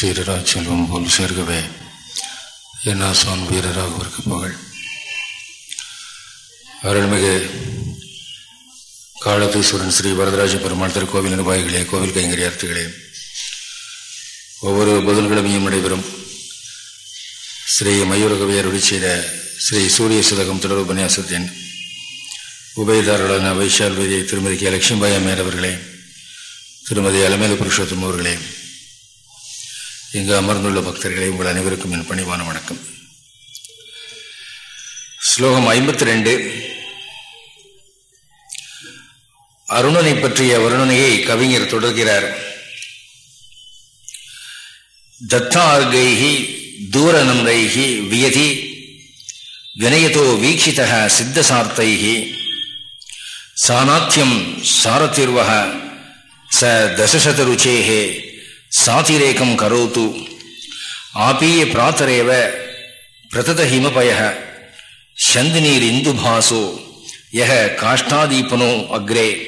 சீரராஜ் செல்வம் போல் சேர்க்கவே வீரராக வீரராகவருக்கு புகழ். அருள்மிகு காலத்தீஸ்வரன் ஸ்ரீ வரதராஜ பெருமாள் திருக்கோவில் நிர்வாகிகளே கோவில் கைங்கரியார்த்திகளே ஒவ்வொரு புதன்கிழமையும் நடைபெறும் ஸ்ரீ மயூரகவியர் செய்த ஸ்ரீ சூரிய சுதகம் தொடர் உபன்யாசத்தின் உபயதாரர்களான வைஷால் விஜய் திருமதி கே. லட்சுமிபாய் அம்மையார் அவர்களே திருமதி அலமேலு புருஷோத்தம் அவர்களே இங்கு அமர்ந்துள்ள பக்தர்களை உங்கள் அனைவருக்கும் என் பணிவான வணக்கம். ஸ்லோகம் ஐம்பத்தி ரெண்டு அருணனை பற்றிய வருணனையை கவிஞர் தொடர்கிறார். தத்தார்கைகி தூரநந்தைகி வியதி வினயதோ வீக்ஷித சித்தசார்த்தைகி சாநாத்தியம் சாரத்திர்வக ச தசசதருச்சேகே சாதிரேகம் கரோத்து. ஆபீய பிராத்தரேவ பிரதத ஹிமபய சந்தினீர் இந்துபாசோ. யக காஷ்டாதீபனோ அக்ரே.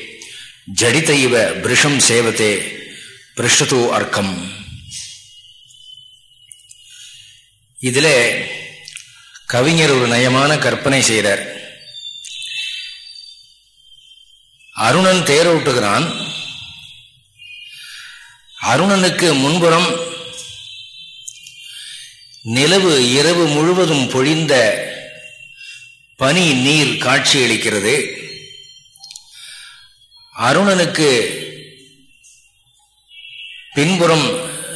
ஜடிதைவ பிருஷம் சேவத்தே பிருஷதோ அர்க்கம். இதில் கவிஞர் ஒரு நயமான கற்பனை செய்கிறார். அருணன் தேரோட்டுகிறான். அருணனுக்கு முன்புறம் நிலவு இரவு முழுவதும் பொழிந்த பனி நீர் காட்சியளிக்கிறது. அருணனுக்கு பின்புறம்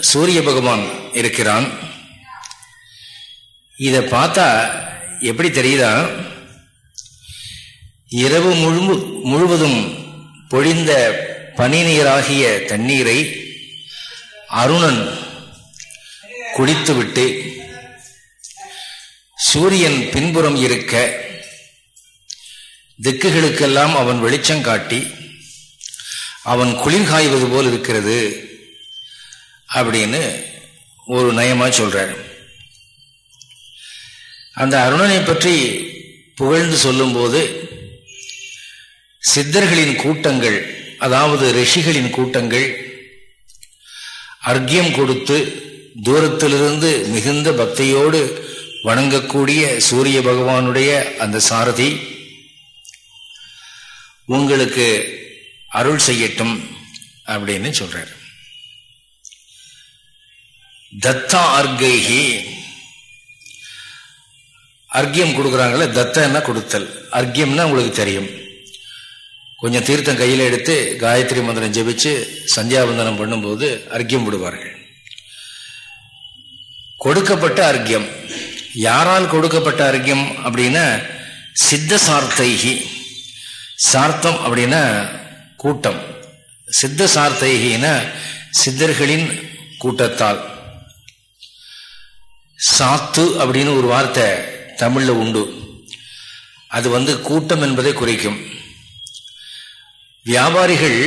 சூரிய பகவான் இருக்கிறான். இதை பார்த்தா எப்படி தெரியுதா? இரவு முழு முழுவதும் பொழிந்த பனி நீராகிய தண்ணீரை அருணன் குடித்துவிட்டு சூரியன் பின்புறம் இருக்க திக்குகளுக்கெல்லாம் அவன் வெளிச்சம் காட்டி அவன் குளிர் காய்வது போல் இருக்கிறது அப்படின்னு ஒரு நயமா சொல்றார். அந்த அருணனை பற்றி புகழ்ந்து சொல்லும்போது சித்தர்களின் கூட்டங்கள் அதாவது ரிஷிகளின் கூட்டங்கள் அர்க்கியம் கொடுத்து தூரத்திலிருந்து மிகுந்த பக்தியோடு வணங்கக்கூடிய சூரிய பகவானுடைய அந்த சாரதி உங்களுக்கு அருள் செய்யட்டும் அப்படின்னு சொல்றார். தத்தா அர்கைகி அர்க்கியம் கொடுக்குறாங்களே தத்தன்னா கொடுத்தல். அர்க்கியம்னா உங்களுக்கு தெரியும். கொஞ்சம் தீர்த்தம் கையில் எடுத்து காயத்ரி மந்திரம் ஜெபிச்சு சந்தியாவந்தனம் பண்ணும்போது அர்க்கியம் விடுவார்கள். கொடுக்கப்பட்ட அர்க்கியம். யாரால் கொடுக்கப்பட்ட அர்க்கியம் அப்படின்னா சித்த சார்த்தைகி சார்த்தம் அப்படின்னா கூட்டம். சித்த சார்த்தைகினா சித்தர்களின் கூட்டத்தால். சாத்து அப்படின்னு ஒரு வார்த்தை தமிழ்ல உண்டு. அது வந்து கூட்டம் என்பதை குறைக்கும். வியாபாரிகள்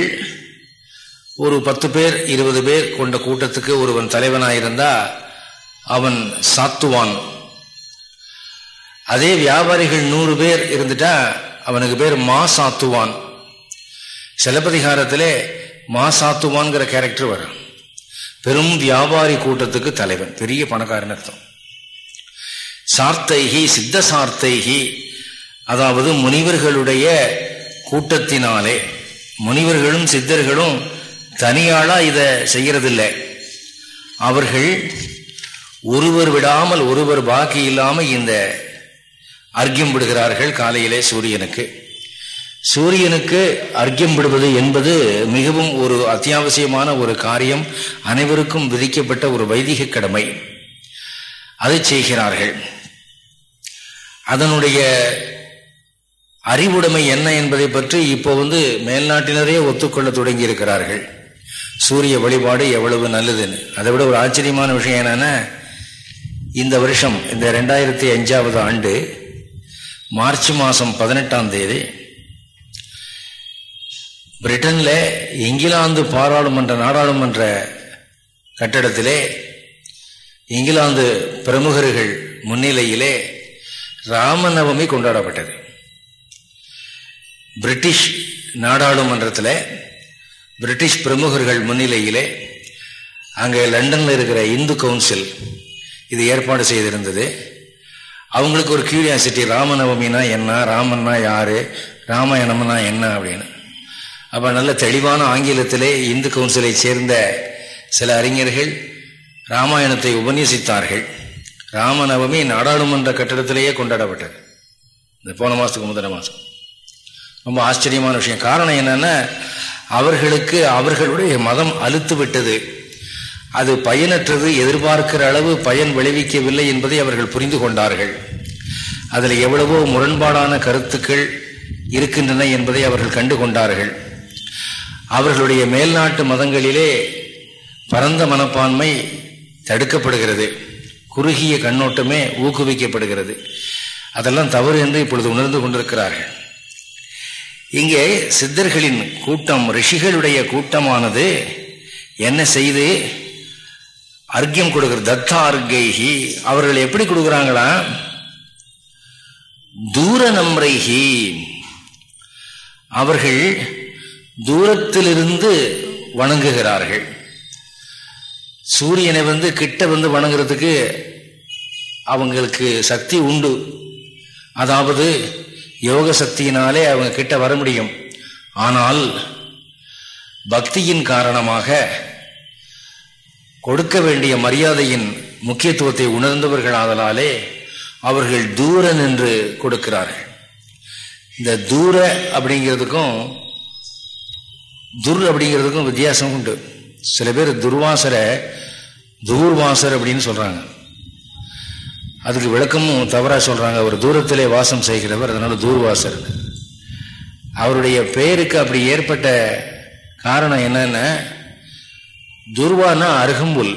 ஒரு பத்து பேர் இருபது பேர் கொண்ட கூட்டத்துக்கு ஒருவன் தலைவனாயிருந்தா அவன் சாத்துவான். அதே வியாபாரிகள் நூறு பேர் இருந்துட்டா அவனுக்கு பேர் மா சாத்துவான். சிலப்பதிகாரத்திலே மா சாத்துவான்கிற கேரக்டர் வரும். பெரும் வியாபாரி கூட்டத்துக்கு தலைவன் பெரிய பணக்காரன் அர்த்தம். சார்த்தைகி சித்த சார்த்தைகி அதாவது முனிவர்களுடைய கூட்டத்தினாலே முனிவர்களும் சித்தர்களும் தனியாளா இதை செய்யறதில்லை. அவர்கள் ஒருவர் விடாமல் ஒருவர் பாக்கி இல்லாமல் இந்த அர்க்கியம் விடுகிறார்கள் காலையிலே சூரியனுக்கு. சூரியனுக்கு அர்க்கியம் விடுவது என்பது மிகவும் ஒரு அத்தியாவசியமான ஒரு காரியம் அனைவருக்கும் விதிக்கப்பட்ட ஒரு வைதிக கடமை. அதை செய்கிறார்கள். அதனுடைய அறிவுடைமை என்ன என்பதை பற்றி இப்போ வந்து மேல்நாட்டினரே ஒத்துக்கொள்ள தொடங்கி இருக்கிறார்கள் சூரிய வழிபாடு எவ்வளவு நல்லதுன்னு. அதை விட ஒரு ஆச்சரியமான விஷயம் என்னன்னா இந்த வருஷம் இந்த ரெண்டாயிரத்தி அஞ்சாவது ஆண்டு மார்ச் மாதம் பதினெட்டாம் தேதி பிரிட்டனில் இங்கிலாந்து பாராளுமன்ற நாடாளுமன்ற கட்டடத்திலே இங்கிலாந்து பிரமுகர்கள் முன்னிலையிலே ராமநவமி கொண்டாடப்பட்டது. பிரிட்டிஷ் நாடாளுமன்றத்தில் பிரிட்டிஷ் பிரமுகர்கள் முன்னிலையிலே அங்கே லண்டனில் இருக்கிற இந்து கவுன்சில் இது ஏற்பாடு செய்திருந்தது. அவங்களுக்கு ஒரு கியூரியாசிட்டி ராமநவமினா என்ன ராமன்னா யாரு ராமாயணம்னா என்ன அப்படின்னு. அப்போ நல்ல தெளிவான ஆங்கிலத்திலே இந்து கவுன்சிலை சேர்ந்த சில அறிஞர்கள் ராமாயணத்தை உபநியசித்தார்கள் ராமநவமி நாடாளுமன்ற கட்டிடத்திலேயே கொண்டாடப்பட்டது. இந்த போன மாதத்துக்கு முதல் மாதம் ரொம்ப ஆச்சரியமான விஷயம். காரணம் என்னென்னா அவர்களுக்கு அவர்களுடைய மதம் அழுத்து விட்டது. அது பயனற்றது எதிர்பார்க்கிற அளவு பயன் விளைவிக்கவில்லை என்பதை அவர்கள் புரிந்து கொண்டார்கள். அதில் எவ்வளவோ முரண்பாடான கருத்துக்கள் இருக்கின்றன என்பதை அவர்கள் கண்டு கொண்டார்கள். அவர்களுடைய மேல்நாட்டு மதங்களிலே பரந்த மனப்பான்மை தடுக்கப்படுகிறது. குறுகிய கண்ணோட்டமே ஊக்குவிக்கப்படுகிறது. அதெல்லாம் தவறு என்று இப்பொழுது உணர்ந்து கொண்டிருக்கிறார்கள். இங்கே சித்தர்களின் கூட்டம் ரிஷிகளுடைய கூட்டமானது. என்ன செய்து? அர்க்கியம் கொடுக்கிற தத்தா அவர்கள் எப்படி கொடுக்குறாங்களா? தூர நம்ரைகி. அவர்கள் தூரத்திலிருந்து வணங்குகிறார்கள். சூரியனை வந்து கிட்ட வந்து வணங்குறதுக்கு அவங்களுக்கு சக்தி உண்டு. அதாவது யோக சக்தியினாலே அவங்க கிட்ட வர முடியும். ஆனால் பக்தியின் காரணமாக கொடுக்க வேண்டிய மரியாதையின் முக்கியத்துவத்தை உணர்ந்தவர்களாதலாலே அவர்கள் தூர நின்று கொடுக்கிறார்கள். இந்த தூர அப்படிங்கிறதுக்கும் துர் அப்படிங்கிறதுக்கும் வித்தியாசம் உண்டு. சில பேர் துர்வாசரை தூர்வாசர் அப்படின்னு சொல்கிறாங்க அதுக்கு விளக்கமும் தவறாக சொல்கிறாங்க அவர் தூரத்திலே வாசம் செய்கிறவர் அதனால் தூர்வாசர். அவருடைய பெயருக்கு அப்படி ஏற்பட்ட காரணம் என்னென்னா துர்வானா அருகம்புல்.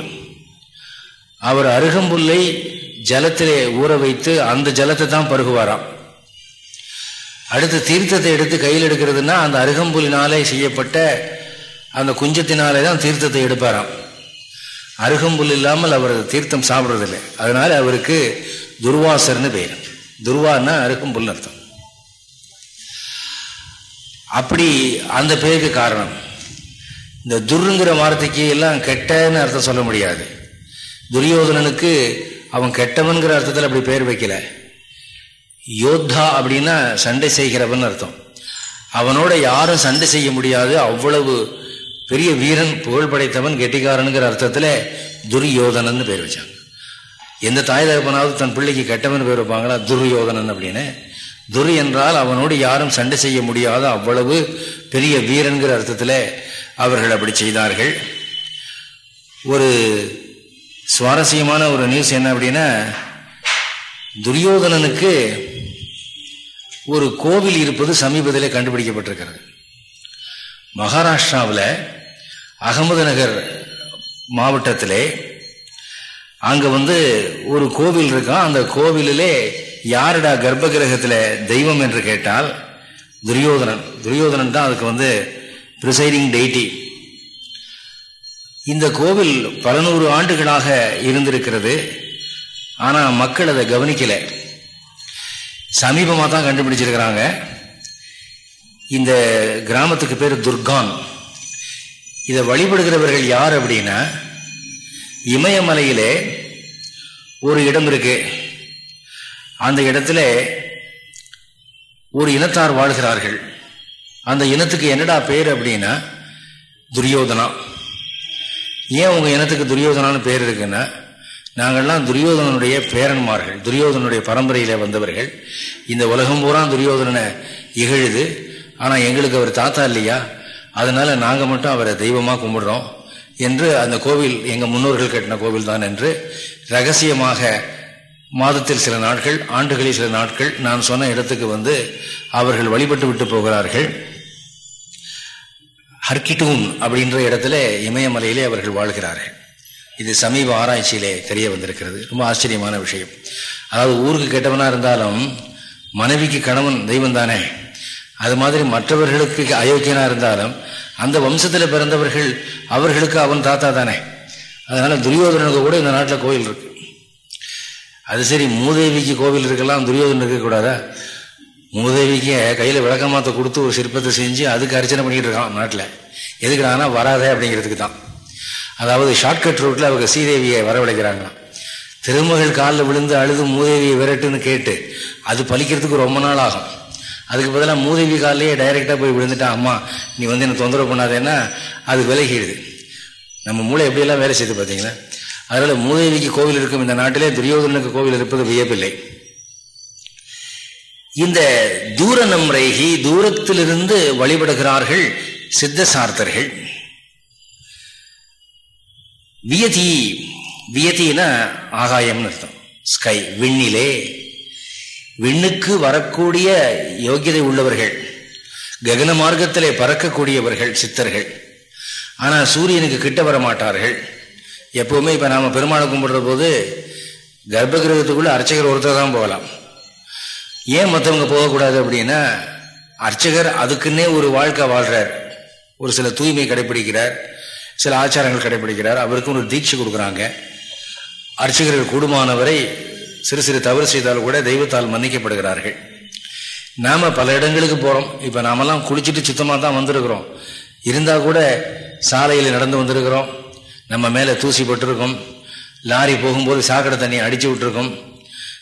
அவர் அருகம்புல்லை ஜலத்திலே ஊற வைத்து அந்த ஜலத்தை தான் பருகுவாராம். அடுத்து தீர்த்தத்தை எடுத்து கையில் எடுக்கிறதுனா அந்த அருகம்புலினாலே செய்யப்பட்ட அந்த குஞ்சத்தினாலே தான் தீர்த்தத்தை எடுப்பாராம். அருகம்புல் இல்லாமல் அவர் தீர்த்தம் சாப்பிட்றதில்லை. அதனால அவருக்கு துர்வாசர்னு பெயர் துர்வான்னா அருகம்புல் அர்த்தம். அப்படி அந்த பேருக்கு காரணம். இந்த துர்ங்கிற வார்த்தைக்கு எல்லாம் கெட்டன்னு அர்த்தம் சொல்ல முடியாது. துரியோதனனுக்கு அவன் கெட்டவன்கிற அர்த்தத்தில் அப்படி பெயர் வைக்கல. யோத்தா அப்படின்னா சண்டை செய்கிறவன் அர்த்தம். அவனோட யாரும் சண்டை செய்ய முடியாது. அவ்வளவு பெரிய வீரன் புகழ் படைத்தவன் கெட்டிக்காரனுங்கிற அர்த்தத்தில் துரியோதனன் பேர் வச்சாங்க. எந்த தாய் தகப்பனாவது தன் பிள்ளைக்கு கெட்டவன் பேர் வைப்பாங்களா? துரியோதனன் அப்படின்னு. துரு என்றால் அவனோடு யாரும் சண்டை செய்ய முடியாத அவ்வளவு பெரிய வீரன்கிற அர்த்தத்தில் அவர்கள் அப்படி செய்தார்கள். ஒரு சுவாரஸ்யமான ஒரு நியூஸ் என்ன அப்படின்னா துரியோதனனுக்கு ஒரு கோவில் இருப்பது சமீபத்தில் கண்டுபிடிக்கப்பட்டிருக்கிறது. மகாராஷ்டிராவில் அகமது நகர் மாவட்டத்திலே அங்கே வந்து ஒரு கோவில் இருக்கான் அந்த கோவிலிலே யாருடா கர்ப்ப கிரகத்தில் தெய்வம் என்று கேட்டால் துரியோதனன். துரியோதனன் தான் அதுக்கு வந்து ப்ரிசைடிங் டெய்டி இந்த கோவில் பல நூறு ஆண்டுகளாக இருந்திருக்கிறது. ஆனால் மக்கள் அதை கவனிக்கலை. சமீபமாக தான் கண்டுபிடிச்சிருக்கிறாங்க. இந்த கிராமத்துக்கு பேர் துர்கான். இதை வழிபடுகிறவர்கள் யார் அப்படின்னா இமயமலையிலே ஒரு இடம் இருக்கு. அந்த இடத்துல ஒரு இனத்தார் வாழ்கிறார்கள். அந்த இனத்துக்கு என்னடா பேர் அப்படின்னா துரியோதனா. ஏன் உங்கள் இனத்துக்கு துரியோதனான்னு பேர் இருக்குன்னா நாங்கள்லாம் துரியோதனனுடைய பேரன்மார்கள் துரியோதனுடைய பரம்பரையில் வந்தவர்கள். இந்த உலகம் பூரா துரியோதனனை இகழுது. ஆனால் எங்களுக்கு அவர் தாத்தா இல்லையா? அதனால நாங்கள் மட்டும் அவரை தெய்வமாக கும்பிடுறோம் என்று அந்த கோவில் எங்கள் முன்னோர்கள் கட்டின கோவில் தான் என்று ரகசியமாக மாதத்தில் சில நாட்கள் ஆண்டுகளில் சில நாட்கள் நான் சொன்ன இடத்துக்கு வந்து அவர்கள் வழிபட்டு விட்டு போகிறார்கள். ஹர்கிட்டூன் அப்படின்ற இடத்துல இமயமலையிலே அவர்கள் வாழ்கிறார்கள். இது சமீப ஆராய்ச்சியிலே தெரிய வந்திருக்கிறது. ரொம்ப ஆச்சரியமான விஷயம். அதாவது ஊருக்கு கெட்டவனா இருந்தாலும் மனைவிக்கு கணவன் தெய்வம் தானே அது மாதிரி மற்றவர்களுக்கு அயோக்கியனாக இருந்தாலும் அந்த வம்சத்தில் பிறந்தவர்கள் அவர்களுக்கு அவன் தாத்தா தானே. அதனால துரியோதனனுக்கு கூட இந்த நாட்டில் கோவில் இருக்கு. அது சரி மூதேவிக்கு கோவில் இருக்கலாம் துரியோதனன் இருக்கக்கூடாதா மூதேவிக்கு கையில் விளக்கமாத்த கொடுத்து ஒரு சிற்பத்தை செஞ்சு அதுக்கு அர்ச்சனை பண்ணிக்கிட்டு இருக்கான் நாட்டில். எதுக்குடானா வராதே அப்படிங்கிறதுக்கு தான். அதாவது ஷார்ட்கட் ரூட்டில் அவங்க ஸ்ரீதேவியை வரவழைக்கிறாங்களாம் திருமகள் காலில் விழுந்து அழுது மூதேவியை விரட்டுன்னு கேட்டு அது பலிக்கிறதுக்கு ரொம்ப நாள் ஆகும். அதுக்கு பதிலாக மூதேவி காலிலேயே டைரெக்டாக போய் விழுந்துட்டான் அம்மா நீ வந்து என்ன தொந்தரவு பண்ணாதேன்னா அது விலகிடுது. நம்ம மூளை எப்படியெல்லாம் வேலை செய்து பார்த்தீங்களா? அதனால மூதேவிக்கு கோவில் இருக்கும் இந்த நாட்டிலே துரியோதனுக்கு கோவில் இருப்பது வியப்பில்லை. இந்த தூர நம்ரைகி தூரத்திலிருந்து வழிபடுகிறார்கள் சித்த சார்த்தர்கள் வியதி வியதினா ஆகாயம்னு அர்த்தம். ஸ்கை விண்ணிலே விண்ணுக்கு வரக்கூடிய யோகியதை உள்ளவர்கள் ககன மார்க்கத்திலே பறக்கக்கூடியவர்கள் சித்தர்கள். ஆனால் சூரியனுக்கு கிட்ட வர மாட்டார்கள் எப்பவுமே இப்போ நாம் பெருமாளை கும்பிடுற போது கர்ப்ப அர்ச்சகர் ஒருத்தர் தான் போகலாம். ஏன் மற்றவங்க போகக்கூடாது அப்படின்னா அர்ச்சகர் அதுக்குன்னே ஒரு வாழ்க்கை வாழ்றார். ஒரு சில தூய்மை கடைபிடிக்கிறார் சில ஆச்சாரங்கள் கடைபிடிக்கிறார் அவருக்கும் ஒரு தீட்சை கொடுக்குறாங்க. அர்ச்சகர்கள் கூடுமானவரை சிறு சிறு தவறு செய்தால் கூட தெய்வத்தால் மன்னிக்கப்படுகிறார்கள். நாம பல இடங்களுக்கு போறோம். இப்ப நாமெல்லாம் குளிச்சுட்டு சுத்தமாக தான் வந்திருக்கிறோம். இருந்தா கூட சாலையில் நடந்து வந்திருக்கிறோம். நம்ம மேலே தூசி பட்டிருக்கோம். லாரி போகும்போது சாக்கடை தண்ணியை அடிச்சு விட்டுருக்கோம்.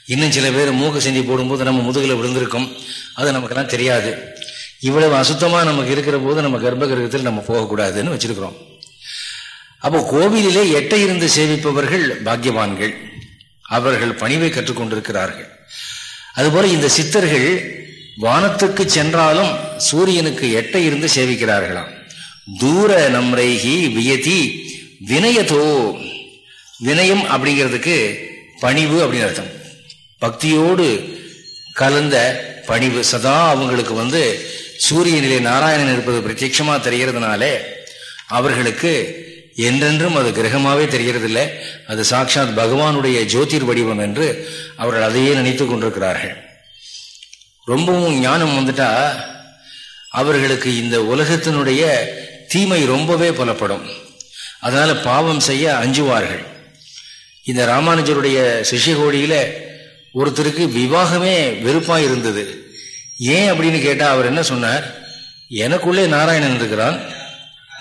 இன்னும் சில பேர் மூக்கு செஞ்சு போடும்போது நம்ம முதுகில் விழுந்திருக்கோம். அது நமக்கெல்லாம் தெரியாது. இவ்வளவு அசுத்தமாக நமக்கு இருக்கிற போது நம்ம கர்ப்ப கிரகத்தில் நம்ம போகக்கூடாதுன்னு வச்சிருக்கிறோம். அப்போ கோவிலிலே எட்டை இருந்து சேவிப்பவர்கள் பாக்கியவான்கள். அவர்கள் பணிவை கற்றுக்கொண்டிருக்கிறார்கள். அதுபோல இந்த சித்தர்கள் வானத்துக்கு சென்றாலும் சூரியனுக்கு எட்டை இருந்து சேவிக்கிறார்களாம். தூர நம்ரைகி வியதி வினயதோ. வினயம் அப்படிங்கிறதுக்கு பணிவு அப்படின்னு அர்த்தம். பக்தியோடு கலந்த பணிவு சதா அவங்களுக்கு வந்து சூரியனிலே நாராயணன் இருப்பது பிரத்யட்சமா தெரிகிறதுனாலே அவர்களுக்கு என்றென்றும் அது கிரகமாவே தெரிகிறதில்லை. அது சாட்சாத் பகவானுடைய ஜோதிர் வடிவம் என்று அவர்கள் அதையே நினைத்து கொண்டிருக்கிறார்கள். ரொம்பவும் ஞானம் வந்துட்டா அவர்களுக்கு இந்த உலகத்தினுடைய தீமை ரொம்பவே புலப்படும். அதனால பாவம் செய்ய அஞ்சுவார்கள். இந்த ராமானுஜருடைய சிஷியகோடியில ஒருத்தருக்கு விவாகமே வெறுப்பா இருந்தது. ஏன் அப்படின்னு கேட்டா அவர் என்ன சொன்னார்? எனக்குள்ளே நாராயணன் இருக்கிறான்.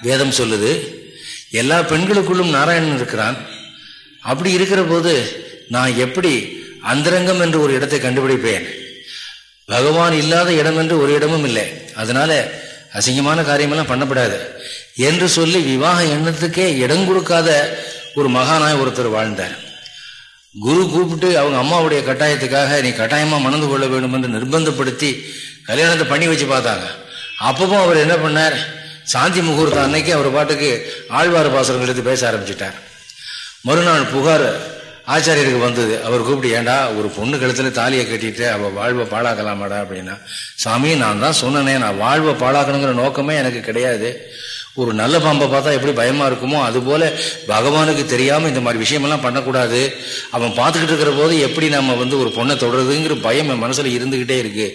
வேதம் சொல்லுது. எல்லா பெண்களுக்குள்ளும் நாராயணன் இருக்கிறான். அப்படி இருக்கிற போது நான் எப்படி அந்தரங்கம் என்று ஒரு இடத்தை கண்டுபிடிப்பேன்? பகவான் இல்லாத இடம் என்று ஒரு இடமும் இல்லை. அதனால அசிங்கமான காரியமெல்லாம் பண்ணப்படாது. என்று சொல்லி விவாக எண்ணத்துக்கே இடம் கொடுக்காத ஒரு மகானாய் ஒருத்தர் வாழ்ந்தார். குரு கூப்பிட்டு அவங்க அம்மாவுடைய கட்டாயத்துக்காக நீ கட்டாயமா மணந்து கொள்ள வேண்டும் என்று நிர்பந்தப்படுத்தி கல்யாணத்தை பண்ணி வச்சு பார்த்தாங்க. அப்பவும் அவர் என்ன பண்ணார்? சாந்தி முகூர்த்தம் அன்னைக்கு அவர் பாட்டுக்கு ஆழ்வார் பாசனம் எடுத்து பேச ஆரம்பிச்சிட்டார். மறுநாள் புகார் ஆச்சாரியருக்கு வந்தது. அவர் கூப்பிட்டு ஏண்டா ஒரு பொண்ணு கழுத்துல தாலியை கட்டிட்டு அவள் வாழ்வை பாழாக்கலாமாடா அப்படின்னா? சாமி நான் தான் சொன்னனே நான் வாழ்வை பாழாக்கணுங்கிற நோக்கமே எனக்கு கிடையாது. ஒரு நல்ல பாம்பை பார்த்தா எப்படி பயமா இருக்குமோ அது போல பகவானுக்கு தெரியாம இந்த மாதிரி விஷயமெல்லாம் பண்ணக்கூடாது. அவன் பார்த்துக்கிட்டு இருக்கிற போது எப்படி நம்ம வந்து ஒரு பொண்ணை தொடருதுங்கிற பயம் என் மனசுல இருந்துகிட்டே இருக்கு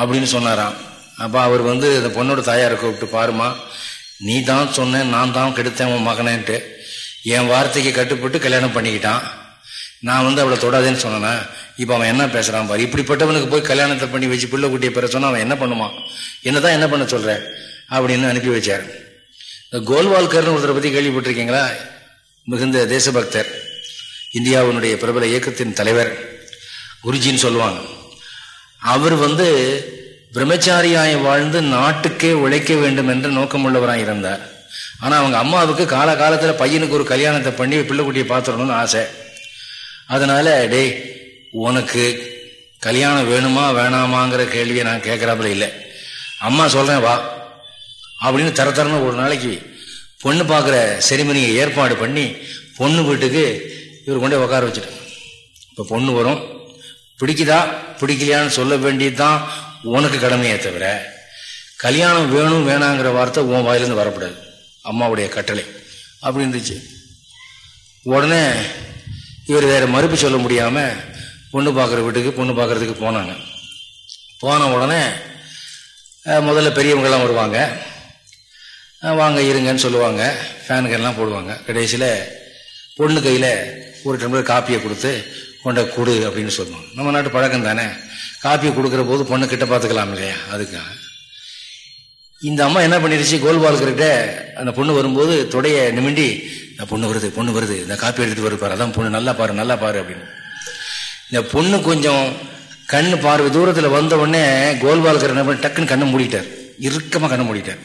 அப்படின்னு சொன்னாராம். அப்போ அவர் வந்து அந்த பொண்ணோட தாயாரை கூப்பிட்டு பாருமா நீ தான் சொன்னேன் நான் தான் கெடுத்தேன் உன் மகனேன்ட்டு. என் வார்த்தைக்கு கட்டுப்பட்டு கல்யாணம் பண்ணிக்கிட்டான். நான் வந்து அவளை தொடாதேன்னு சொன்னேன்? இப்போ அவன் என்ன பேசுகிறான் பாரு. இப்படிப்பட்டவனுக்கு போய் கல்யாணத்தை பண்ணி வச்சு பிள்ளை குட்டியை பெற சொன்னால் அவன் என்ன பண்ணுவான் என்னதான் என்ன பண்ண சொல்கிறேன் அப்படின்னு அனுப்பி வச்சார். இந்த கோல்வால்கர்னு ஒருத்தரை பற்றி கேள்விப்பட்டிருக்கீங்களா? மிகுந்த தேசபக்தர். இந்தியாவினுடைய பிரபல இயக்கத்தின் தலைவர். குருஜின்னு சொல்லுவாங்க. அவர் வந்து பிரம்மச்சாரியாய் வாழ்ந்து நாட்டுக்கே உழைக்க வேண்டும் என்ற நோக்கமுள்ளவராக இருந்தார். ஆனால் அவங்க அம்மாவுக்கு கால காலத்தில் பையனுக்கு ஒரு கல்யாணத்தை பண்ணி பிள்ளைக்குட்டியை பார்த்துடணும்னு ஆசை. அதனால டேய் உனக்கு கல்யாணம் வேணுமா வேணாமாங்கிற கேள்வியை நான் கேட்குறாப்புல இல்லை. அம்மா சொல்கிறேன் வா. அப்படின்னு தர தரன்னு ஒரு நாளைக்கு பொண்ணு பார்க்குற செரிமனியை ஏற்பாடு பண்ணி பொண்ணு வீட்டுக்கு இவர் கொண்டே உட்கார வச்சுட்டு இப்போ பொண்ணு வரும். பிடிக்குதா? பிடிக்கலையான்னு சொல்ல வேண்டியது தான் உனக்கு கடமையே தவிர கல்யாணம் வேணும் வேணாங்கிற வார்த்தை உன் வாயிலிருந்து வரக்கூடாது அம்மாவுடைய கட்டளை. அப்படி இருந்துச்சு. உடனே இவர் வேறு மறுப்பு சொல்ல முடியாமல் பொண்ணு பார்க்குற வீட்டுக்கு பொண்ணு பார்க்கறதுக்கு போனாங்க. போன உடனே முதல்ல பெரியவங்கெல்லாம் வருவாங்க. வாங்க இருங்கன்னு சொல்லுவாங்க. ஃபேனுக்கெல்லாம் போடுவாங்க. கடைசியில் பொண்ணு கையில் ஒரு டம்ளர் காப்பியை கொடுத்து கொண்ட கொடு அப்படின்னு சொல்லுவாங்க. நம்ம நாட்டு பழக்கம் தானே? காப்பியை கொடுக்குற போது பொண்ணு கிட்ட பார்த்துக்கலாம் இல்லையா? அதுக்காக இந்த அம்மா என்ன பண்ணிருச்சு? கோல்வால்கிட்ட அந்த பொண்ணு வரும்போது தொடைய நிமிண்டி இந்த பொண்ணு வருது பொண்ணு வருது. இந்த காப்பி எடுத்துட்டு வருப்பாரு அதான் பொண்ணு. நல்லா பாரு நல்லா பாரு அப்படின்னு. இந்த பொண்ணு கொஞ்சம் கண் பார்வை தூரத்தில் வந்த உடனே கோல்பால்கர் என்ன பண்ணி டக்குன்னு கண்ணை மூடிட்டார். இறுக்கமாக கண்ணை மூடிட்டார்.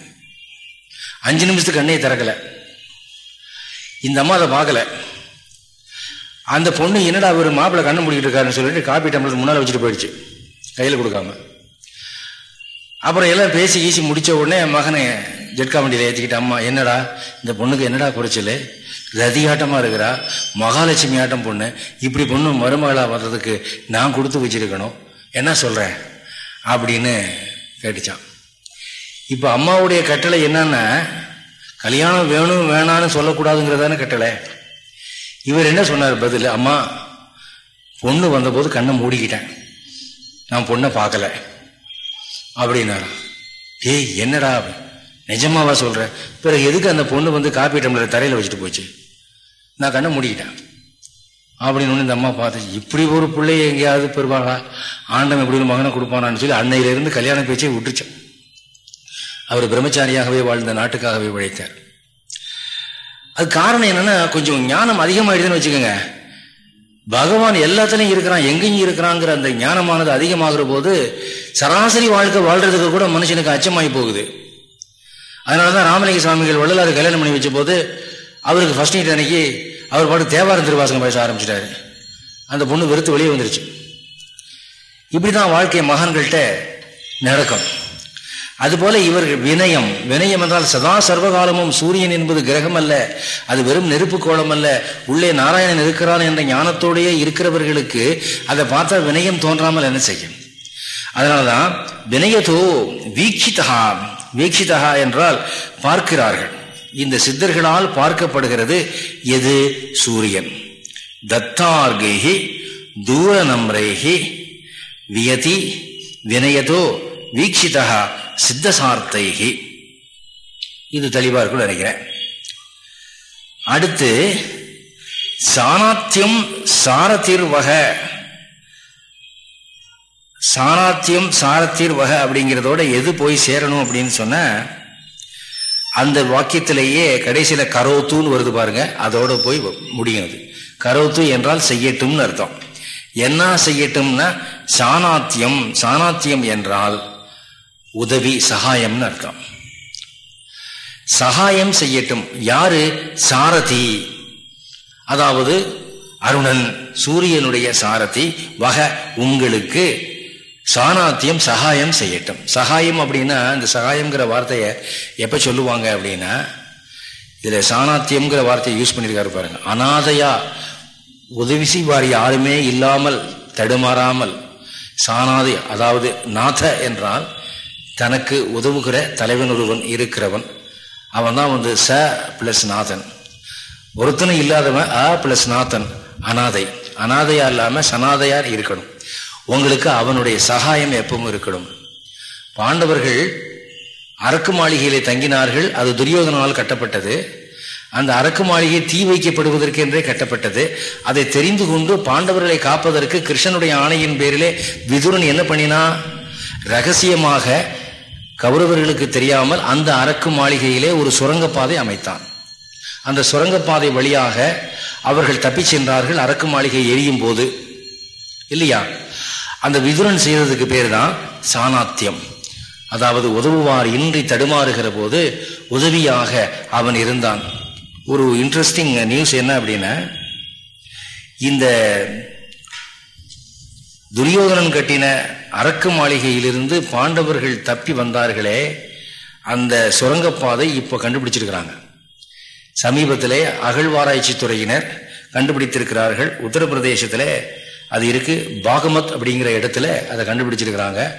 அஞ்சு நிமிஷத்துக்கு கண்ணையை திறக்கல. இந்த அம்மா அதை பார்க்கல. அந்த பொண்ணு என்னடா அவர் மாப்பிள்ளை கண்ணு முடிக்கிட்டு இருக்காருன்னு சொல்லிட்டு காப்பி டம்ளர் முன்னால் வச்சுட்டு போயிடுச்சு. கையில் கொடுக்காம. அப்புறம் எல்லாம் பேசி ஈசி முடிச்ச உடனே மகனை ஜெட்கா வண்டியில் ஏற்றிக்கிட்ட அம்மா என்னடா இந்த பொண்ணுக்கு என்னடா குறைச்சல்? ரதி ஆட்டமாக இருக்கிறா? மகாலட்சுமி ஆட்டம் பொண்ணு. இப்படி பொண்ணு மருமகளாக வர்றதுக்கு நான் கொடுத்து வச்சிருக்கணும். என்ன சொல்கிறேன் அப்படின்னு கேட்டுச்சான். இப்போ அம்மாவுடைய கட்டளை என்னன்னா கல்யாணம் வேணும் வேணான்னு சொல்லக்கூடாதுங்கிறதான கட்டளை. இவர் என்ன சொன்னார் பதில்? அம்மா பொண்ணு வந்தபோது கண்ணை மூடிக்கிட்டேன். நான் பொண்ணை பார்க்கல. அப்படின்னாரா. ஏய் என்னடா நிஜமாவா சொல்கிறேன் பிறகு எதுக்கு அந்த பொண்ணு வந்து காப்பி டம்ளர் தரையில் வச்சுட்டு போச்சு? நான் கண்ணை மூடிக்கிட்டேன். அப்படின்னு இந்த அம்மா பார்த்து இப்படி ஒரு பிள்ளைய எங்கேயாவது பெறுவாங்களா ஆண்டம் எப்படி ஒரு மகனை கொடுப்பானான்னு சொல்லி அன்னையிலிருந்து கல்யாண பேச்சை விட்டுருச்சேன் அவர் பிரம்மச்சாரியாகவே வாழ்ந்த நாட்டுக்காகவே உழைத்தார். அது காரணம் என்னன்னா கொஞ்சம் ஞானம் அதிகமாயிடுதுன்னு வச்சுக்கோங்க. பகவான் எல்லாத்துலயும் இருக்கிறான் எங்கேயும் இருக்கிறாங்கிற அந்த ஞானமானது அதிகமாகிற போது சராசரி வாழ்க்கை வாழ்றதுக்கு கூட மனுஷனுக்கு அச்சமாகி போகுது. அதனாலதான் ராமலிங்க சுவாமிகள் வள்ளலாறு கல்யாணம் பண்ணி வச்ச போது அவருக்கு ஃபர்ஸ்ட் நைட் அன்னைக்கு அவர் பாட்டு தேவாரம் திருவாசகம் பேச ஆரம்பிச்சிட்டாரு. அந்த பொண்ணு வெறுத்து வெளியே வந்துருச்சு. இப்படிதான் வாழ்க்கை மகன்கள்கிட்ட நடக்கும். அதுபோல இவர்கள் வினயம். வினயம் என்றால் சதா சர்வகாலமும் சூரியன் என்பது கிரகம் அல்ல. அது வெறும் நெருப்பு கோலம் அல்ல. உள்ளே நாராயணன் இருக்கிறான் என்ற ஞானத்தோடையே இருக்கிறவர்களுக்கு அதை பார்த்தா வினயம் தோன்றாமல் என்ன செய்யும்? அதனால்தான் வினயதோ வீக்ஷிதா வீக்ஷிதா என்றால் பார்க்கிறார்கள். இந்த சித்தர்களால் பார்க்கப்படுகிறது எது? சூரியன். தத்தார்கேகி தூர நம்ரேகி வியதி வினயதோ. வீக்ஷிதா சித்தசார்த்தைகி. இது தெளிவாக இருக்கும் நினைக்கிறேன். அடுத்து சாணாத்தியம் சாரத்தீர் வக சாணாத்தியம் சாரத்தீர் வக அப்படிங்கிறதோட எது போய் சேரணும் அப்படின்னு சொன்ன அந்த வாக்கியத்திலேயே கடைசியில் கரோத்துன்னு வருது பாருங்க அதோட போய் முடியும் அது. கரோத்து என்றால் செய்யட்டும்னு அர்த்தம். என்ன செய்யட்டும்னா சாணாத்தியம் சாணாத்தியம் என்றால் உதவி சகாயம்னு அர்த்தம். சகாயம் செய்யட்டும். யாரு? சாரதி. அதாவது அருணன் சூரியனுடைய சாரதி வக உங்களுக்கு சாணாத்தியம் சகாயம் செய்யட்டும். சகாயம் அப்படின்னா இந்த சகாயம்ங்கிற வார்த்தையை எப்போ சொல்லுவாங்க அப்படின்னா இதில் சாணாத்தியம்ங்கிற வார்த்தையை யூஸ் பண்ணியிருக்காரு பாருங்க. அனாதையா உதவி செய்வார் யாருமே இல்லாமல் தடுமாறாமல் சாணாதி அதாவது நாத என்றால் தனக்கு உதவுகிற தலைவன் ஒருவன் இருக்கிறவன். அவன் தான் வந்து ச பிளஸ் நாதன். ஒருத்தனும் இல்லாதவன் அ பிளஸ் நாதன் அனாதை. அனாதையா இல்லாமல் சனாதையார் இருக்கணும். உங்களுக்கு அவனுடைய சகாயம் எப்பவும் இருக்கணும். பாண்டவர்கள் அரக்கு மாளிகையிலே தங்கினார்கள் அது துரியோதனால் கட்டப்பட்டது. அந்த அரக்கு மாளிகை தீ வைக்கப்படுவதற்கென்றே கட்டப்பட்டது. அதை தெரிந்து கொண்டு பாண்டவர்களை காப்பதற்கு கிருஷ்ணனுடைய ஆணையின் பேரிலே விதுரன் என்ன பண்ணினா ரகசியமாக கௌரவர்களுக்கு தெரியாமல் அந்த அரக்கு மாளிகையிலே ஒரு சுரங்கப்பாதை அமைத்தான். அந்த சுரங்கப்பாதை வழியாக அவர்கள் தப்பிச் சென்றார்கள். அரக்கு மாளிகை எரியும் போது. இல்லையா? அந்த விதுரன் செய்ததுக்கு பேர் தான் சாணாத்தியம். அதாவது உதவுவார் இன்றி தடுமாறுகிற போது உதவியாக அவன் இருந்தான். ஒரு இன்ட்ரெஸ்டிங் நியூஸ் என்ன அப்படின்னா இந்த துரியோதனன் கட்டின அரக்கு மாளிகையிலிருந்து பாண்டவர்கள் தப்பி வந்தார்களே அந்த சுரங்கப்பாதை இப்போ கண்டுபிடிச்சிருக்கிறாங்க. சமீபத்திலே அகழ்வாராய்ச்சி துறையினர் கண்டுபிடித்திருக்கிறார்கள். உத்தரப்பிரதேசத்தில் அது இருக்கு. பாகமத் அப்படிங்கிற இடத்துல அதை கண்டுபிடிச்சிருக்கிறாங்க.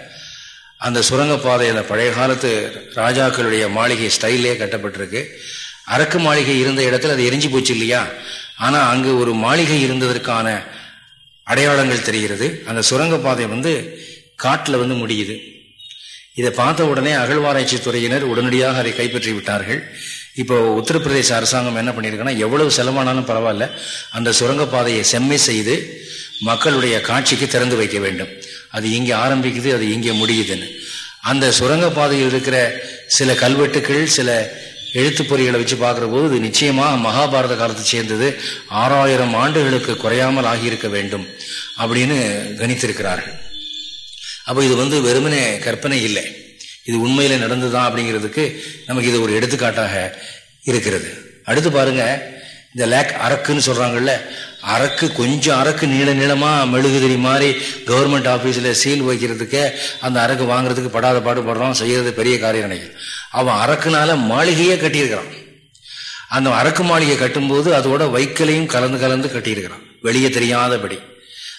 அந்த சுரங்கப்பாதை அந்த பழைய காலத்து ராஜாக்களுடைய மாளிகை ஸ்டைலே கட்டப்பட்டிருக்கு. அரக்கு மாளிகை இருந்த இடத்துல அது எரிஞ்சு போச்சு இல்லையா? ஆனால் அங்கு ஒரு மாளிகை இருந்ததற்கான அடையாளங்கள் தெரிகிறது. அந்த சுரங்கப்பாதை வந்து காட்டில் வந்து முடியுது. இதை பார்த்த உடனே அகழ்வாராய்ச்சி துறையினர் உடனடியாக அதை கைப்பற்றி விட்டார்கள். இப்போ உத்தரப்பிரதேச அரசாங்கம் என்ன பண்ணியிருக்குன்னா எவ்வளவு செலவானாலும் பரவாயில்ல. அந்த சுரங்கப்பாதையை செம்மை செய்து மக்களுடைய காட்சிக்கு திறந்து வைக்க வேண்டும். அது இங்கே ஆரம்பிக்குது அது இங்கே முடியுதுன்னு. அந்த சுரங்கப்பாதையில் இருக்கிற சில கல்வெட்டுக்கள் சில எழுத்து பொறிகளை வச்சு பார்க்குற போது இது நிச்சயமாக மகாபாரத காலத்தை சேர்ந்தது. ஆறாயிரம் ஆண்டுகளுக்கு குறையாமல் ஆகியிருக்க வேண்டும் அப்படின்னு கணித்திருக்கிறார்கள். அப்போ இது வந்து வெறுமனே கற்பனை இல்லை. இது உண்மையில நடந்துதான் அப்படிங்கிறதுக்கு நமக்கு இது ஒரு எடுத்துக்காட்டாக இருக்கிறது. அடுத்து பாருங்க இந்த லேக் அரக்குன்னு சொல்றாங்கல்ல அரக்கு கொஞ்சம் அரக்கு நீள நீளமா மெழுகுதிரி மாதிரி கவர்மெண்ட் ஆஃபீஸில் சீல் வைக்கிறதுக்கு அந்த அரக்கு வாங்குறதுக்கு படாத பாடுபடுறோம் செய்யறது பெரிய காரியம் நினைக்கிறோம் அவன் அரக்குனால மாளிகையே கட்டியிருக்கிறான். அந்த அரக்கு மாளிகை கட்டும்போது அதோட வைக்கலையும் கலந்து கலந்து கட்டியிருக்கிறான். வெளியே தெரியாதபடி.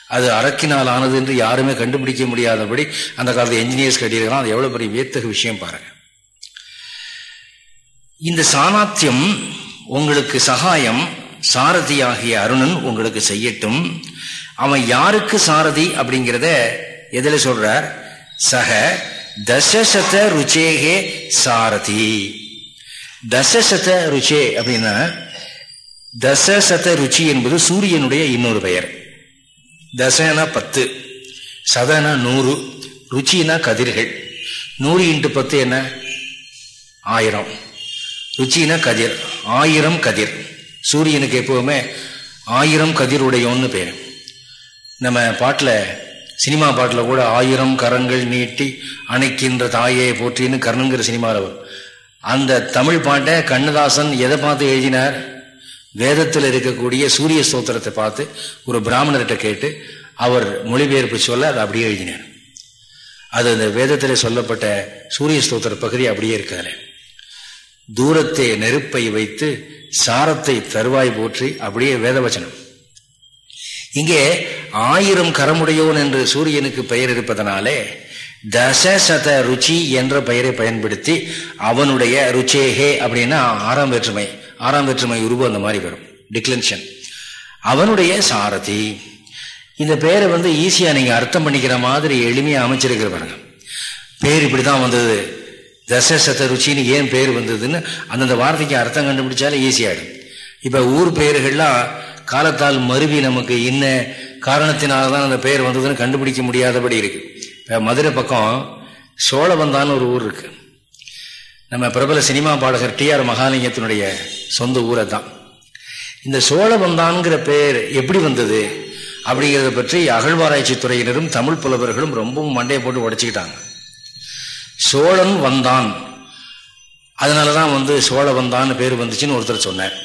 அது அரக்கினால் ஆனது என்று யாருமே கண்டுபிடிக்க முடியாதபடி அந்த காலத்து என்ஜினியர்ஸ் கட்டியிருக்கிறான். அது எவ்வளவு பெரிய வியத்தக விஷயம் பாருங்க. இந்த சாணாத்தியம் உங்களுக்கு சகாயம் சாரதி ஆகிய அருணன் உங்களுக்கு செய்யட்டும். அவன் யாருக்கு சாரதி அப்படிங்கிறத எதில் சொல்றார்? சக தசசத ருச்சேகே சாரதி. தசசத ருச்சே அப்படின்னா தசசத ருச்சி என்பது சூரியனுடைய இன்னொரு பெயர். தசனா பத்து சதனா நூறு ருச்சினா கதிர்கள். நூறு இன்ட்டு பத்து என்ன? ஆயிரம். ருச்சினா கதிர் ஆயிரம் கதிர். சூரியனுக்கு எப்பவுமே ஆயிரம் கதிருடையோன்னு பேர். நம்ம பாட்டில் சினிமா பாட்டில் கூட ஆயிரம் கரங்கள் நீட்டி அணைக்கின்ற தாயை போற்றின்னு கர்ணங்கிற சினிமாவில் அந்த தமிழ் பாட்டை கண்ணதாசன் எதை பார்த்து எழுதினார்? வேதத்தில் இருக்கக்கூடிய சூரிய ஸ்தோத்திரத்தை பார்த்து ஒரு பிராமணர்கிட்ட கேட்டு அவர் மொழிபெயர்ப்பு சொல்ல அதை அப்படியே எழுதினார். அது அந்த வேதத்தில் சொல்லப்பட்ட சூரிய ஸ்தோத்திர பகுதி அப்படியே இருக்காரு தூரத்தை நெருப்பை வைத்து சாரத்தை தருவாய் போற்றி அப்படியே வேதவச்சனம். இங்கே ஆயிரம் கரமுடையோன் என்று சூரியனுக்கு பெயர் இருப்பதனாலே தசசத ருச்சி என்ற பெயரை பயன்படுத்தி அவனுடைய ருச்சேகே அப்படின்னா ஆறாம் வேற்றுமை ஆறாம் வேற்றுமை உருவம் அந்த மாதிரி வரும். டிக்ளன்ஷன் அவனுடைய சாரதி. இந்த பெயரை வந்து ஈஸியா நீங்க அர்த்தம் பண்ணிக்கிற மாதிரி எளிமையா அமைச்சிருக்கிற பாருங்க. பேர் இப்படிதான் வந்தது. தசசத ருச்சின்னு ஏன் பேர் வந்ததுன்னு அந்தந்த வார்த்தைக்கு அர்த்தம் கண்டுபிடிச்சாலே ஈஸியாயிடும் இப்ப ஊர் பெயர்கள்லாம் காலத்தால் மருவி நமக்கு இன்ன காரணத்தினால்தான் அந்த பெயர் வந்ததுன்னு கண்டுபிடிக்க முடியாதபடி இருக்கு. இப்போ மதுரை பக்கம் சோழவந்தான்னு ஒரு ஊர் இருக்கு. நம்ம பிரபல சினிமா பாடகர் டி ஆர் மகாலிங்கத்தினுடைய சொந்த ஊரை தான் இந்த சோழவந்தான்கிற பெயர் எப்படி வந்தது அப்படிங்கிறத பற்றி அகழ்வாராய்ச்சி துறையினரும் தமிழ் புலவர்களும் ரொம்பவும் மண்டையை போட்டு உடைச்சிக்கிட்டாங்க. சோழன் வந்தான். அதனால தான் வந்து சோழ வந்தான்னு பேர் வந்துச்சுன்னு ஒருத்தர் சொன்னார்.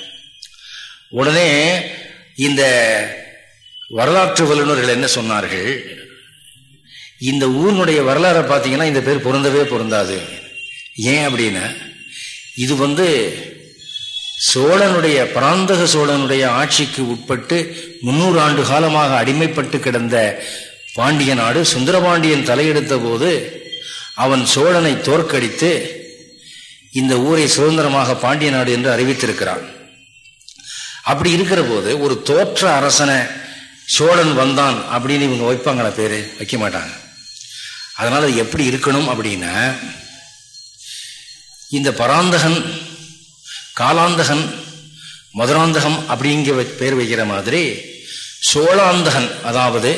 உடனே இந்த வரலாற்று வல்லுநர்கள் என்ன சொன்னார்கள்? இந்த ஊரினுடைய வரலாறை பார்த்தீங்கன்னா இந்த பேர் பொருந்தவே பொருந்தாது. ஏன் அப்படின்னா இது வந்து சோழனுடைய பராந்தக சோழனுடைய ஆட்சிக்கு உட்பட்டு முன்னூறு ஆண்டு காலமாக அடிமைப்பட்டு கிடந்த பாண்டிய நாடு சுந்தரபாண்டியன் தலையெடுத்த போது அவன் சோழனை தோற்கடித்து இந்த ஊரை சுதந்திரமாக பாண்டிய நாடு என்று அறிவித்திருக்கிறான். அப்படி இருக்கிற போது ஒரு தோற்ற அரசனை சோழன் வந்தான் அப்படின்னு இவங்க வைப்பாங்களா பேரு வைக்க மாட்டாங்க. அதனால எப்படி இருக்கணும் அப்படின்னா இந்த பராந்தகன் காலாந்தகன் மதுராந்தகம் அப்படிங்கிற பேர் வைக்கிற மாதிரி சோழாந்தகன் அதாவது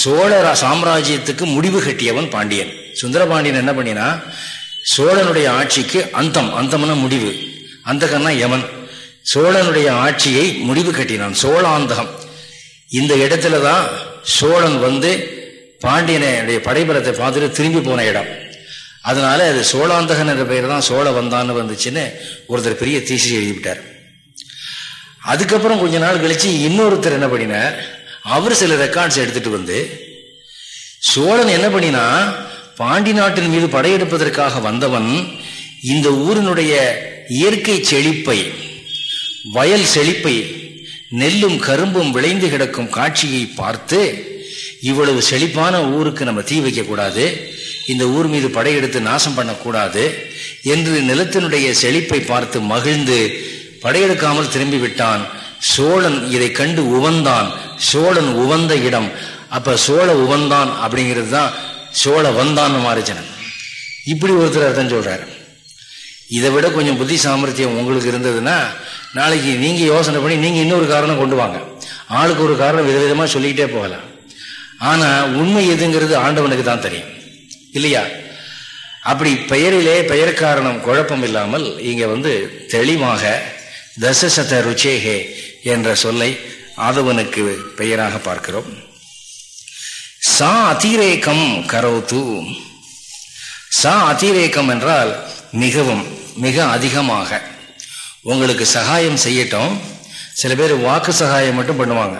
சோழ சாம்ராஜ்யத்துக்கு முடிவு கட்டியவன் பாண்டியன். சுந்தரபாண்டியன் என்ன பண்ணினா சோழனுடைய ஆட்சிக்கு அந்தம் அந்தம்னா முடிவு. அந்தகன்னா யமன். சோழனுடைய ஆட்சியை முடிவு கட்டினான். சோழாந்தகம். இந்த இடத்துல தான் சோழன் வந்து பாண்டியனுடைய படைபலத்தை பார்த்துட்டு திரும்பி போன இடம். அதனால அது சோழாந்தகன் என்ற பெயர் தான் சோழ வந்தான்னு வந்துச்சுன்னு ஒருத்தர் பெரிய தீசி எழுதிவிட்டார். அதுக்கப்புறம் கொஞ்ச நாள் கழிச்சு இன்னொருத்தர் என்ன பண்ணினார்? அவர் சில ரெக்கார்ட்ஸ் எடுத்துட்டு வந்து சோழன் என்ன பண்ணினா பாண்டி நாட்டின் மீது படையெடுப்பதற்காக வந்தவன் இந்த ஊரினுடைய இயற்கை செழிப்பை வயல் செழிப்பை நெல்லும் கரும்பும் விளைந்து கிடக்கும் காட்சியை பார்த்து இவ்வளவு செழிப்பான ஊருக்கு நம்ம தீ வைக்கக்கூடாது. இந்த ஊர் மீது படையெடுத்து நாசம் பண்ணக்கூடாது என்று நிலத்தினுடைய செழிப்பை பார்த்து மகிழ்ந்து படையெடுக்காமல் திரும்பி விட்டான் சோழன் இதை கண்டு உவந்தான். சோழன் உவந்த இடம். அப்ப சோழ உவந்தான் அப்படிங்கிறது தான் சோழ வந்தான் மாறிச்சனன். இப்படி ஒருத்தர் அர்த்தம் சொல்றாரு. இதை விட கொஞ்சம் புத்தி சாமர்த்தியம் உங்களுக்கு இருந்ததுன்னா நாளைக்கு நீங்க யோசனை பண்ணி நீங்க இன்னொரு காரணம் கொண்டு வாங்க. ஆளுக்கு ஒரு காரணம் விதவிதமா சொல்லிக்கிட்டே போகலாம். ஆனா உண்மை எதுங்கிறது ஆண்டவனுக்கு தான் தெரியும். இல்லையா? அப்படி பெயரிலே பெயர் காரணம் குழப்பம் இல்லாமல் இங்க வந்து தெளிவாக தசசத ருச்சேகே என்ற சொல்லை ஆதவனுக்கு பெயராக பார்க்கிறோம். சா அதிரேக்கம் கரோத்து. சா அதிரேக்கம் என்றால் மிகவும் மிக அதிகமாக. உங்களுக்கு சகாயம் செய்யட்டும். சில பேர் வாக்கு சகாயம் மட்டும் பண்ணுவாங்க.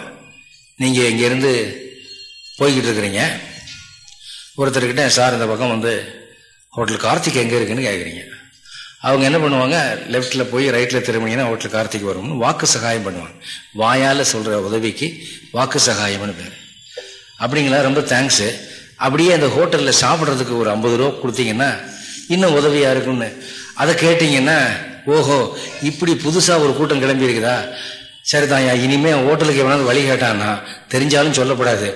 நீங்கள் இங்கேருந்து போய்கிட்டு இருக்கிறீங்க. ஒருத்தர்கிட்ட சார் இந்த பக்கம் வந்து ஹோட்டல் கார்த்திக் எங்கே இருக்குன்னு கேட்குறீங்க அவங்க என்ன பண்ணுவாங்க லெஃப்டில் போய் ரைட்டில் திரும்பினீங்கன்னா ஹோட்டல் கார்த்திக் வரும்னு வாக்கு சகாயம் பண்ணுவாங்க. வாயால் சொல்கிற உதவிக்கு வாக்கு சகாயம்னு பேர். அப்படிங்களா? ரொம்ப தேங்க்ஸு அப்படியே அந்த ஹோட்டலில் சாப்பிட்றதுக்கு ஒரு ஐம்பது ரூபா கொடுத்தீங்கன்னா இன்னும் உதவியாக இருக்கும்னு. அதை கேட்டிங்கன்னா ஓஹோ இப்படி புதுசாக ஒரு கூட்டம் கிளம்பி இருக்குதா சரிதான் இனிமே ஹோட்டலுக்கு எவனாவது வழி கேட்டான்னா தெரிஞ்சாலும் சொல்லப்படாது.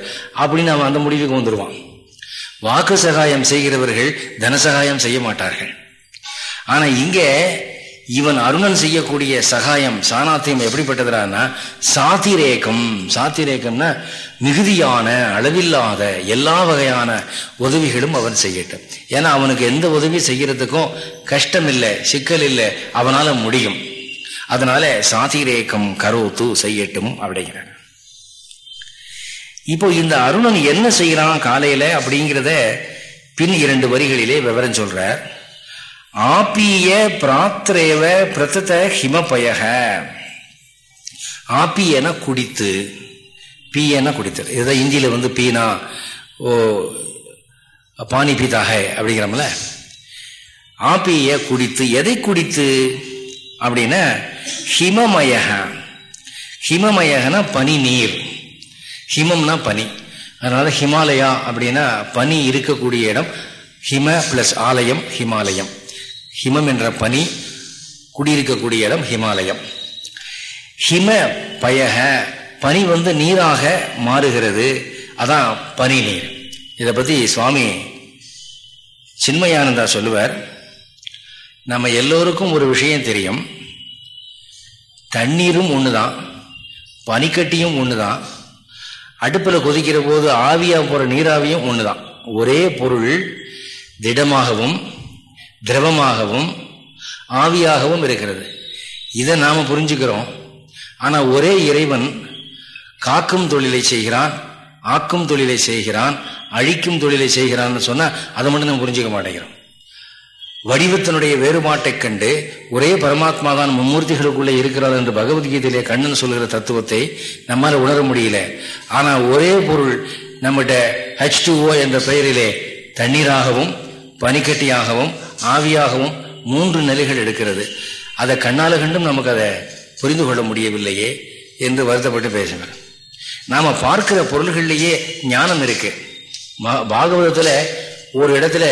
அப்படின்னு அவன் அந்த முடிவுக்கு வந்துடுவான் வாக்கு சகாயம் செய்கிறவர்கள் தனசகாயம் செய்ய மாட்டார்கள். ஆனா இங்கே இவன் அருணன் செய்யக்கூடிய சகாயம் சாணாத்தியம் எப்படிப்பட்டதுனா சாத்திரேக்கம் சாத்திரேக்கம்னா மிகுதியான அளவில்லாத எல்லா வகையான உதவிகளும் அவன் செய்யட்டும். ஏன்னா அவனுக்கு எந்த உதவி செய்யறதுக்கும் கஷ்டம் இல்லை சிக்கல் இல்லை அவனால முடியும். அதனால சாத்திரேக்கம் கரோத்து செய்யட்டும் அப்படிங்கிறான். இப்போ இந்த அருணன் என்ன செய்யறான் காலையில அப்படிங்கிறத பின் இரண்டு வரிகளிலே விவரம் சொல்றார். ஆப்பிய பிராத்திரேவ பிரதத ஹிமபயக. ஆப்பியன குடித்து பீயன குடித்தல். இதுதான் இந்தியில வந்து பீனா ஓ பானி பீதாக அப்படிங்கிறோம்ல. ஆப்பிய குடித்து எதை குடித்து அப்படின்னா ஹிமமயக. ஹிமமயகனா பனி நீர். ஹிமம்னா பனி. அதனால ஹிமாலயா அப்படின்னா பனி இருக்கக்கூடிய இடம் ஹிம பிளஸ் ஆலயம் ஹிமாலயம். ஹிமம் என்ற பனி குடியிருக்கக்கூடிய இடம் ஹிமாலயம். ஹிம பயக பனி வந்து நீராக மாறுகிறது. அதான் பனி நீர். இதை பற்றி சுவாமி சின்மயானந்தா சொல்லுவார். நம்ம எல்லோருக்கும் ஒரு விஷயம் தெரியும். தண்ணீரும் ஒன்று தான் பனிக்கட்டியும் ஒன்று தான் அடுப்பில் கொதிக்கிற போது ஆவியாக போகிற நீராவியும் தான் ஒரே பொருள் திடமாகவும் திரவமாகவும் ஆவியாகவும் இருக்கிறது. இதை நாம் புரிஞ்சுக்கிறோம். ஆனால் ஒரே இறைவன் காக்கும் தொழிலை செய்கிறான் ஆக்கும் தொழிலை செய்கிறான் அழிக்கும் தொழிலை செய்கிறான்னு சொன்னால் அதை மட்டும் நம்ம புரிஞ்சுக்க மாட்டேங்கிறோம். வடிவத்தினுடைய வேறுபாட்டை கண்டு ஒரே பரமாத்மா தான் மும்மூர்த்திகளுக்குள்ளே இருக்கிறார் என்று பகவத்கீதையிலே கண்ணன் சொல்கிற தத்துவத்தை நம்மால் உணர முடியல. ஆனால் ஒரே பொருள் நம்மகிட்ட ஹெச் என்ற பெயரிலே தண்ணீராகவும் பனிக்கட்டியாகவும் ஆவியாகவும் மூன்று நிலைகள் எடுக்கிறது. அதை கண்ணால கண்டும் நமக்கு அதை புரிந்து கொள்ள முடியவில்லையே என்று வருத்தப்பட்டு பேசுகிறேன் நாம் பார்க்கிற பொருள்கள்லேயே ஞானம் இருக்கு. பாகவதத்தில் ஒரு இடத்துல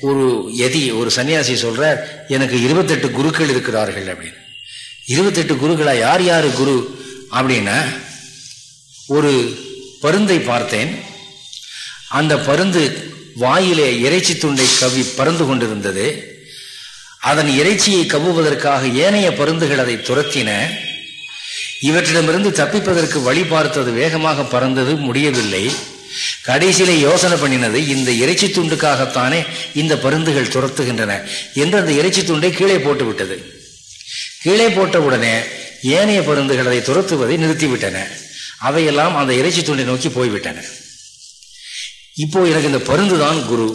ஒரு எதி ஒரு சன்னியாசி சொல்றார் எனக்கு இருபத்தெட்டு குருக்கள் இருக்கிறார்கள் அப்படின்னு. இருபத்தெட்டு குருக்களா யார் யார் குரு அப்படின்னா ஒரு பருந்தை பார்த்தேன். அந்த பருந்து வாயிலே இறைச்சி துண்டை கவி பறந்து கொண்டிருந்தது. அதன் இறைச்சியை கவ்வுவதற்காக ஏனைய பருந்துகள் அதை துரத்தின. இவற்றிடமிருந்து தப்பிப்பதற்கு வழி பார்த்தது வேகமாக பறந்தது முடியவில்லை. கடைசியிலே யோசனை பண்ணினது இந்த இறைச்சி துண்டுக்காகத்தானே இந்த பருந்துகள் துரத்துகின்றன என்று அந்த இறைச்சி துண்டை கீழே போட்டு விட்டது கீழே போட்டவுடனே ஏனைய பருந்துகள் அதை துரத்துவதை நிறுத்திவிட்டன. அவையெல்லாம் அந்த இறைச்சி துண்டை நோக்கி போய்விட்டன. இப்போ எனக்கு இந்த பருந்து தான் குரு.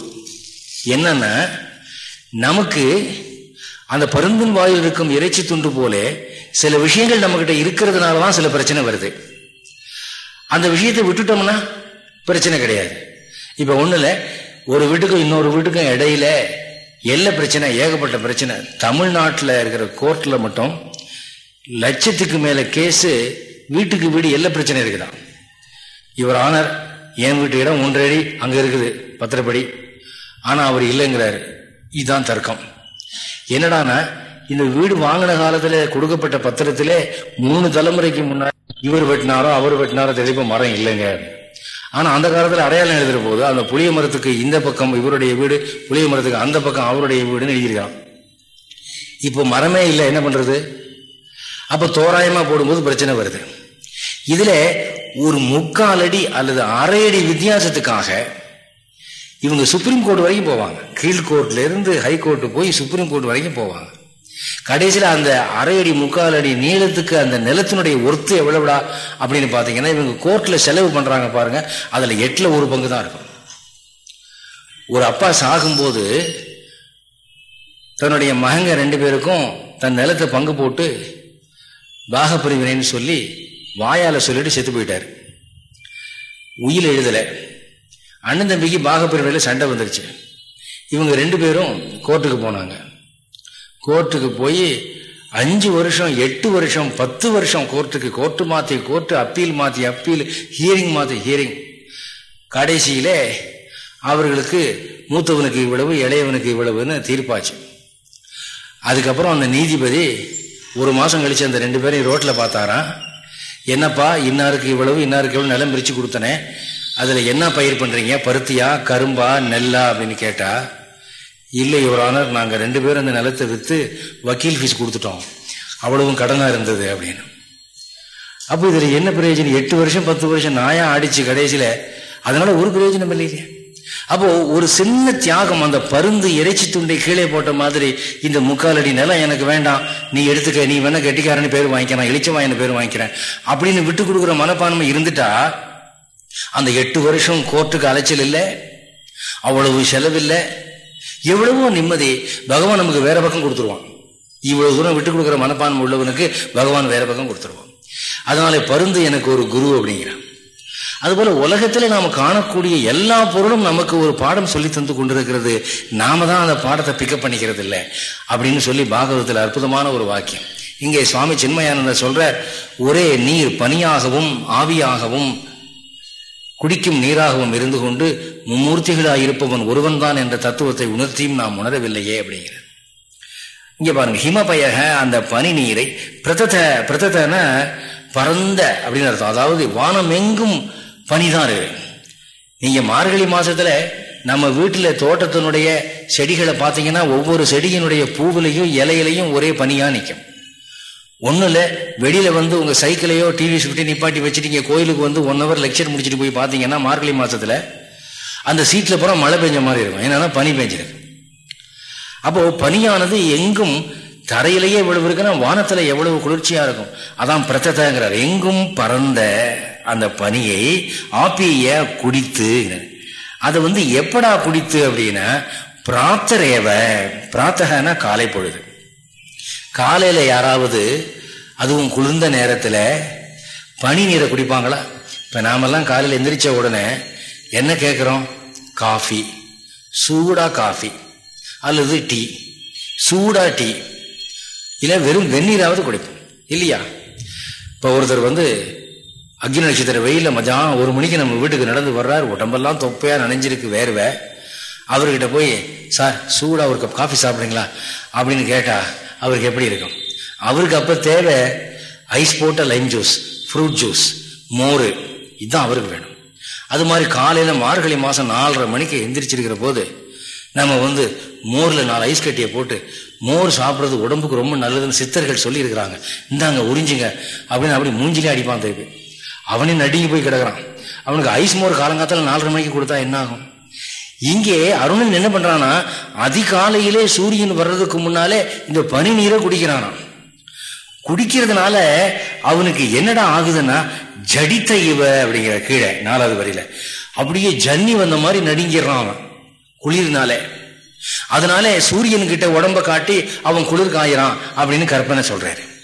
என்னன்னா நமக்கு அந்த பருந்தின் வாயில் இருக்கும் இறைச்சி துண்டு போல சில விஷயங்கள் நம்மகிட்ட இருக்கிறதுனால தான் சில பிரச்சனை வருது. அந்த விஷயத்தை விட்டுட்டோம்னா பிரச்சனை கிடையாது. இப்போ ஒண்ணுல ஒரு வீட்டுக்கும் இன்னொரு வீட்டுக்கும் இடையில எல்ல பிரச்சனை ஏகப்பட்ட பிரச்சனை. தமிழ்நாட்டில் இருக்கிற கோர்ட்டில் மட்டும் லட்சத்துக்கு மேலே கேஸு வீட்டுக்கு வீடு எல்ல பிரச்சனை இருக்குதான். இவர் ஆனர். என் வீட்டு இடம் ஒன்றடி அங்கே இருக்குது பத்திரப்படி. ஆனால் அவர் இல்லைங்கிறாரு. இதுதான் தர்க்கம். என்னடானா இந்த வீடு வாங்கின காலத்துல கொடுக்கப்பட்ட பத்திரத்தில் மூணு தலைமுறைக்கு முன்னாடி இவர் வெட்டினாரோ அவர் வெட்டினாரோ தெளிப்ப மரம் இல்லைங்க. ஆனா அந்த காலத்துல அடையாளம் எழுதுற போது அந்த புளிய மரத்துக்கு இந்த பக்கம் இவருடைய வீடு புளிய மரத்துக்கு அந்த பக்கம் அவருடைய வீடுன்னு எழுதியிருக்கான். இப்போ மரமே இல்லை என்ன பண்றது? அப்ப தோராயமா போடும்போது பிரச்சனை வருது. இதுல ஒரு முக்கால் அடி அல்லது அரை அடி வித்தியாசத்துக்காக இவங்க சுப்ரீம் கோர்ட் வரைக்கும் போவாங்க. கீழ்கோர்ட்ல இருந்து ஹை கோர்ட்டு போய் சுப்ரீம் கோர்ட் வரைக்கும் போவாங்க. கடைசியில் அந்த அரை அடி முக்கால் அடி நீளத்துக்கு அந்த நிலத்தினுடைய ஒர்த்து எவ்வளவுடா அப்படின்னு பார்த்தீங்கன்னா இவங்க கோர்ட்டில் செலவு பண்ணுறாங்க பாருங்க. அதில் எட்டில் ஒரு பங்கு தான் இருக்கும். ஒரு அப்பா சாகும்போது தன்னுடைய மகங்க ரெண்டு பேருக்கும் தன் நிலத்தை பங்கு போட்டு பாகப்பிரிவினைன்னு சொல்லி வாயால சொல்லிட்டு செத்து போயிட்டார். உயிர் எழுதலை. அண்ணன் தம்பிக்கு பாகப்பிரிவில் சண்டை வந்துருச்சு. இவங்க ரெண்டு பேரும் கோர்ட்டுக்கு போனாங்க. கோர்ட்டுக்கு போய் அஞ்சு வருஷம் எட்டு வருஷம் பத்து வருஷம் கோர்ட்டுக்கு கோர்ட்டு மாற்றி கோர்ட்டு அப்பீல் மாற்றி அப்பீல் ஹியரிங் மாற்றி ஹியரிங் கடைசியில அவர்களுக்கு மூத்தவனுக்கு இவ்வளவு இளையவனுக்கு இவ்வளவுன்னு தீர்ப்பாச்சு. அதுக்கப்புறம் அந்த நீதிபதி ஒரு மாதம் கழிச்சு அந்த ரெண்டு பேரையும் ரோட்டில் பார்த்தாராம். என்னப்பா இன்னாருக்கு இவ்வளவு இன்னாருக்கு இவ்வளவு நிலம் பிரித்து கொடுத்தனே? அதில் என்ன பயிர் பண்ணுறீங்க பருத்தியா கரும்பா நெல்லா அப்படின்னு கேட்டால் இல்லை யுவரானர் நாங்கள் ரெண்டு பேரும் அந்த நிலத்தை விற்று வக்கீல் ஃபீஸ் கொடுத்துட்டோம். அவ்வளவும் கடனாக இருந்தது அப்படின்னு. அப்போ இதில் என்ன பிரயோஜனம்? எட்டு வருஷம் பத்து வருஷம் நாயாக ஆடிச்சு கடைசியில். அதனால ஒரு பிரயோஜனம் இல்லையே. அப்போ ஒரு சின்ன தியாகம் அந்த பருந்து இறைச்சி துண்டை கீழே போட்ட மாதிரி இந்த முக்கால் அடி நிலம் எனக்கு வேண்டாம். நீ எடுத்துக்க நீ வேணா கெட்டிக்காரன்னு பேர் வாங்கிக்கிறேன் இளிச்சவாயன்னு பேர் வாங்கிக்கிறேன். அப்படின்னு விட்டு கொடுக்குற மனப்பான்மை இருந்துட்டா அந்த எட்டு வருஷம் கோர்ட்டுக்கு அலைச்சல் இல்லை அவ்வளவு செலவில்லை. எவ்வளவோ நிம்மதி பகவான் நமக்கு வேற பக்கம் கொடுத்துருவான். இவ்வளவு தூரம் விட்டு கொடுக்குற மனப்பான்மை உள்ளவனுக்கு பகவான் வேற பக்கம் கொடுத்துருவான். அதனால பருந்து எனக்கு ஒரு குரு அப்படிங்கிறான். அதுபோல உலகத்துல நாம் காணக்கூடிய எல்லா பொருளும் நமக்கு ஒரு பாடம் சொல்லி தந்து கொண்டிருக்கிறது. நாம தான் அந்த பாடத்தை பிக்கப் பண்ணிக்கிறது இல்லை அப்படின்னு சொல்லி பாகவதத்தில் அற்புதமான ஒரு வாக்கியம். இங்கே சுவாமி சின்மயானந்த சொல்ற ஒரே நீர் பனியாகவும் ஆவியாகவும் குடிக்கும் நீராகவும் இருந்து கொண்டு மும்மூர்த்திகளாக இருப்பவன் ஒருவன் தான் என்ற தத்துவத்தை உணர்த்தியும் நாம் உணரவில்லையே அப்படிங்கிற இங்க பாருங்க ஹிமபயக அந்த பனி நீரை பிரதத பிரதத்தன பரந்த அப்படின்னு அர்த்தம். அதாவது வானம் எங்கும் பனி தான் இருக்கு நீங்க மார்கழி மாசத்துல நம்ம வீட்டில் தோட்டத்தினுடைய செடிகளை பார்த்தீங்கன்னா ஒவ்வொரு செடியினுடைய பூவிலையும் இலையிலையும் ஒரே பனியாக நிற்கும் ஒன்றும் இல்லை வெளியில் வந்து உங்கள் சைக்கிளையோ டிவி சுட்டி நிப்பாட்டி வச்சுட்டு கோயிலுக்கு வந்து ஒன் ஹவர் லெக்சர் முடிச்சுட்டு போய் பார்த்தீங்கன்னா மார்கழி மாதத்தில் அந்த சீட்டில் பூரா மழை பெஞ்ச மாதிரி இருக்கும். என்னென்னா பனி பெஞ்சிருக்கு. அப்போது பனியானது எங்கும் தரையிலேயே இவ்வளவு இருக்குன்னா வானத்தில் எவ்வளவு குளிர்ச்சியாக இருக்கும். அதான் பிரத்தத்தைங்கிறார் எங்கும் பறந்த அந்த பனியை ஆப்பிய குடித்து. அது வந்து எப்படா குடித்து அப்படின்னா பிராத்தரேவ பிராத்தகனா காலை பொழுது. காலையில் யாராவது அதுவும் குளிர்ந்த நேரத்தில் பனி நீரை குடிப்பாங்களா? இப்போ நாமெல்லாம் காலையில் எந்திரிச்ச உடனே என்ன கேட்குறோம் காஃபி. சூடா காஃபி. அல்லது டீ. சூடா டீ. இல்லை வெறும் வெந்நீராவது குடிப்போம் இல்லையா? இப்போ ஒருத்தர் வந்து அக்னி நட்சத்திர வெயிலில் மதியானம் ஒரு மணிக்கு நம்ம வீட்டுக்கு நடந்து வர்றார் உடம்பெல்லாம் தொப்பையாக நனைஞ்சிருக்கு வேர்வை. அவர்கிட்ட போய் சார் சூடாக ஒரு கப் காஃபி சாப்பிட்றீங்களா? அப்படின்னு கேட்டால் அவருக்கு எப்படி இருக்கும்? அவருக்கு அப்போ தேவை ஐஸ் போட்ட லைம் ஜூஸ் ஃப்ரூட் ஜூஸ் மோர். இதுதான் அவருக்கு வேணும். அது மாதிரி காலையில் மார்கழி மாதம் நாலரை மணிக்கு எந்திரிச்சிருக்கிற போது நம்ம வந்து மோரில் நாலு ஐஸ் கட்டியை போட்டு மோர் சாப்பிட்றது உடம்புக்கு ரொம்ப நல்லதுன்னு சித்தர்கள் சொல்லியிருக்கிறாங்க. இந்தாங்க உறிஞ்சுங்க. அப்படின்னு அப்படி மூஞ்சிலே அடிப்பான் திருப்பி அவனே நடுங்கி போய் கிடக்குறான். அவனுக்கு ஐஸ் மோர் காலங்காலத்தில் நாலரை மணிக்கு கொடுத்தா என்ன ஆகும் இங்கே அருணன் என்ன பண்றானா அதிகாலையிலே சூரியன் வர்றதுக்கு முன்னாலே இந்த பனி நீரை குடிக்கிறானா குடிக்கிறதுனால அவனுக்கு என்னடா ஆகுதுன்னா ஜடித்த இவ அப்படிங்கிற கீழே நாலாவது வரையில. அப்படியே ஜன்னி வந்த மாதிரி நடுங்கிடுறான் அவன். குளிர்னாலே. அதனால சூரியன் கிட்ட உடம்ப காட்டி அவன் குளிர் காயிறான் அப்படின்னு கற்பனை சொல்றாரு.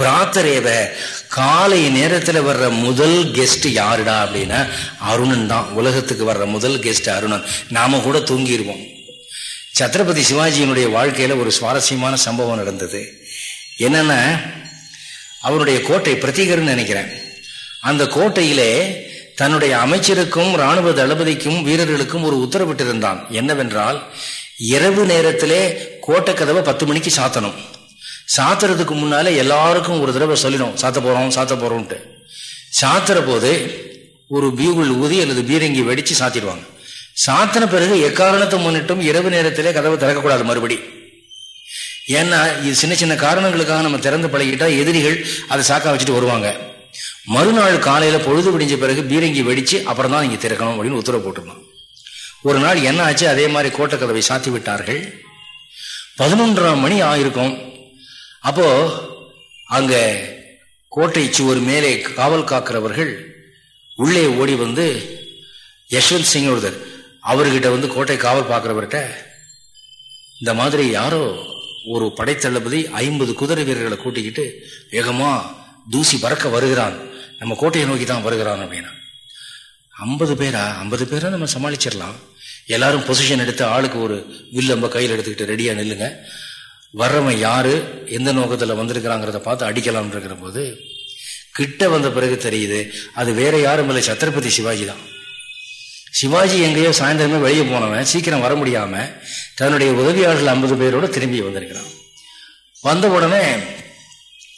பிராத்தரேவ காலை நேரத்துல வர்ற முதல் கெஸ்ட் யாருடா அப்படின்னா அருணன் தான். உலகத்துக்கு வர்ற முதல் கெஸ்ட் அருணன். நாம கூட தூங்கிடுவோம் சத்ரபதி சிவாஜியினுடைய வாழ்க்கையில ஒரு சுவாரஸ்யமான சம்பவம் நடந்தது. என்னன்னா அவருடைய கோட்டை பிரதீகர்னு நினைக்கிறேன். அந்த கோட்டையிலே தன்னுடைய அமைச்சருக்கும் இராணுவ தளபதிக்கும் வீரர்களுக்கும் ஒரு உத்தரவிட்டிருந்தான். என்னவென்றால் இரவு நேரத்திலே கோட்டை கதவை பத்து மணிக்கு சாத்தணும். சாத்துறதுக்கு முன்னாலே எல்லாருக்கும் ஒரு தடவை சொல்லிடும் சாத்த போகிறோம் சாத்த போகிறோம்ட்டு சாத்துற போது ஒரு பியூகுள் ஊதி அல்லது பீரங்கி வெடித்து சாத்திடுவாங்க. சாத்தின பிறகு எக்காரணத்தை முன்னிட்டும் இரவு நேரத்திலே கதவை திறக்கக்கூடாது மறுபடி. ஏன்னா இது சின்ன சின்ன காரணங்களுக்காக நம்ம திறந்து பழகிட்டா எதிரிகள் அதை சாக்கா வச்சுட்டு வருவாங்க. மறுநாள் காலையில பொழுது விடிஞ்ச பிறகு பீரங்கி வெடிச்சு அப்புறம் தான் இங்க திறக்கணும் அப்படின்னு உத்தரவு போட்டிருந்தோம். ஒரு நாள் என்ன ஆச்சு? அதே மாதிரி கோட்டை கதவை சாத்தி விட்டார்கள். பதினொன்றாம் மணி ஆயிருக்கும். அப்போ அங்க கோட்டை சுவர் மேலே காவல் காக்கிறவர்கள் உள்ளே ஓடி வந்து யஷ்வந்த் சிங் ஒருத்தர் அவர்கிட்ட வந்து கோட்டை காவல் பார்க்கிறவர்கிட்ட இந்த மாதிரி யாரோ ஒரு படைத்தளபதி ஐம்பது குதிரை வீரர்களை கூட்டிக்கிட்டு வேகமா தூசி பறக்க வருகிறான். நம்ம கோட்டையை நோக்கி தான் வருகிறான் அப்படின்னா. ஐம்பது பேரா? ஐம்பது பேரா நம்ம சமாளிச்சிடலாம். எல்லாரும் பொசிஷன் எடுத்து ஆளுக்கு ஒரு வில்லம்ப கையில் எடுத்துக்கிட்டு ரெடியாக நில்லுங்க. வர்றவன் யாரு? எந்த நோக்கத்தில் வந்திருக்கிறாங்கிறத பார்த்து அடிக்கலாம்னு இருக்கிற போது கிட்ட வந்த பிறகு தெரியுது அது வேற யாரும் இல்லை சத்ரபதி சிவாஜி தான் சிவாஜி எங்கேயோ சாயந்தரமே வெளியே போனவன் சீக்கிரம் வர முடியாம தன்னுடைய உதவியாளர்கள் ஐம்பது பேரோட திரும்பி வந்திருக்கிறான். வந்த உடனே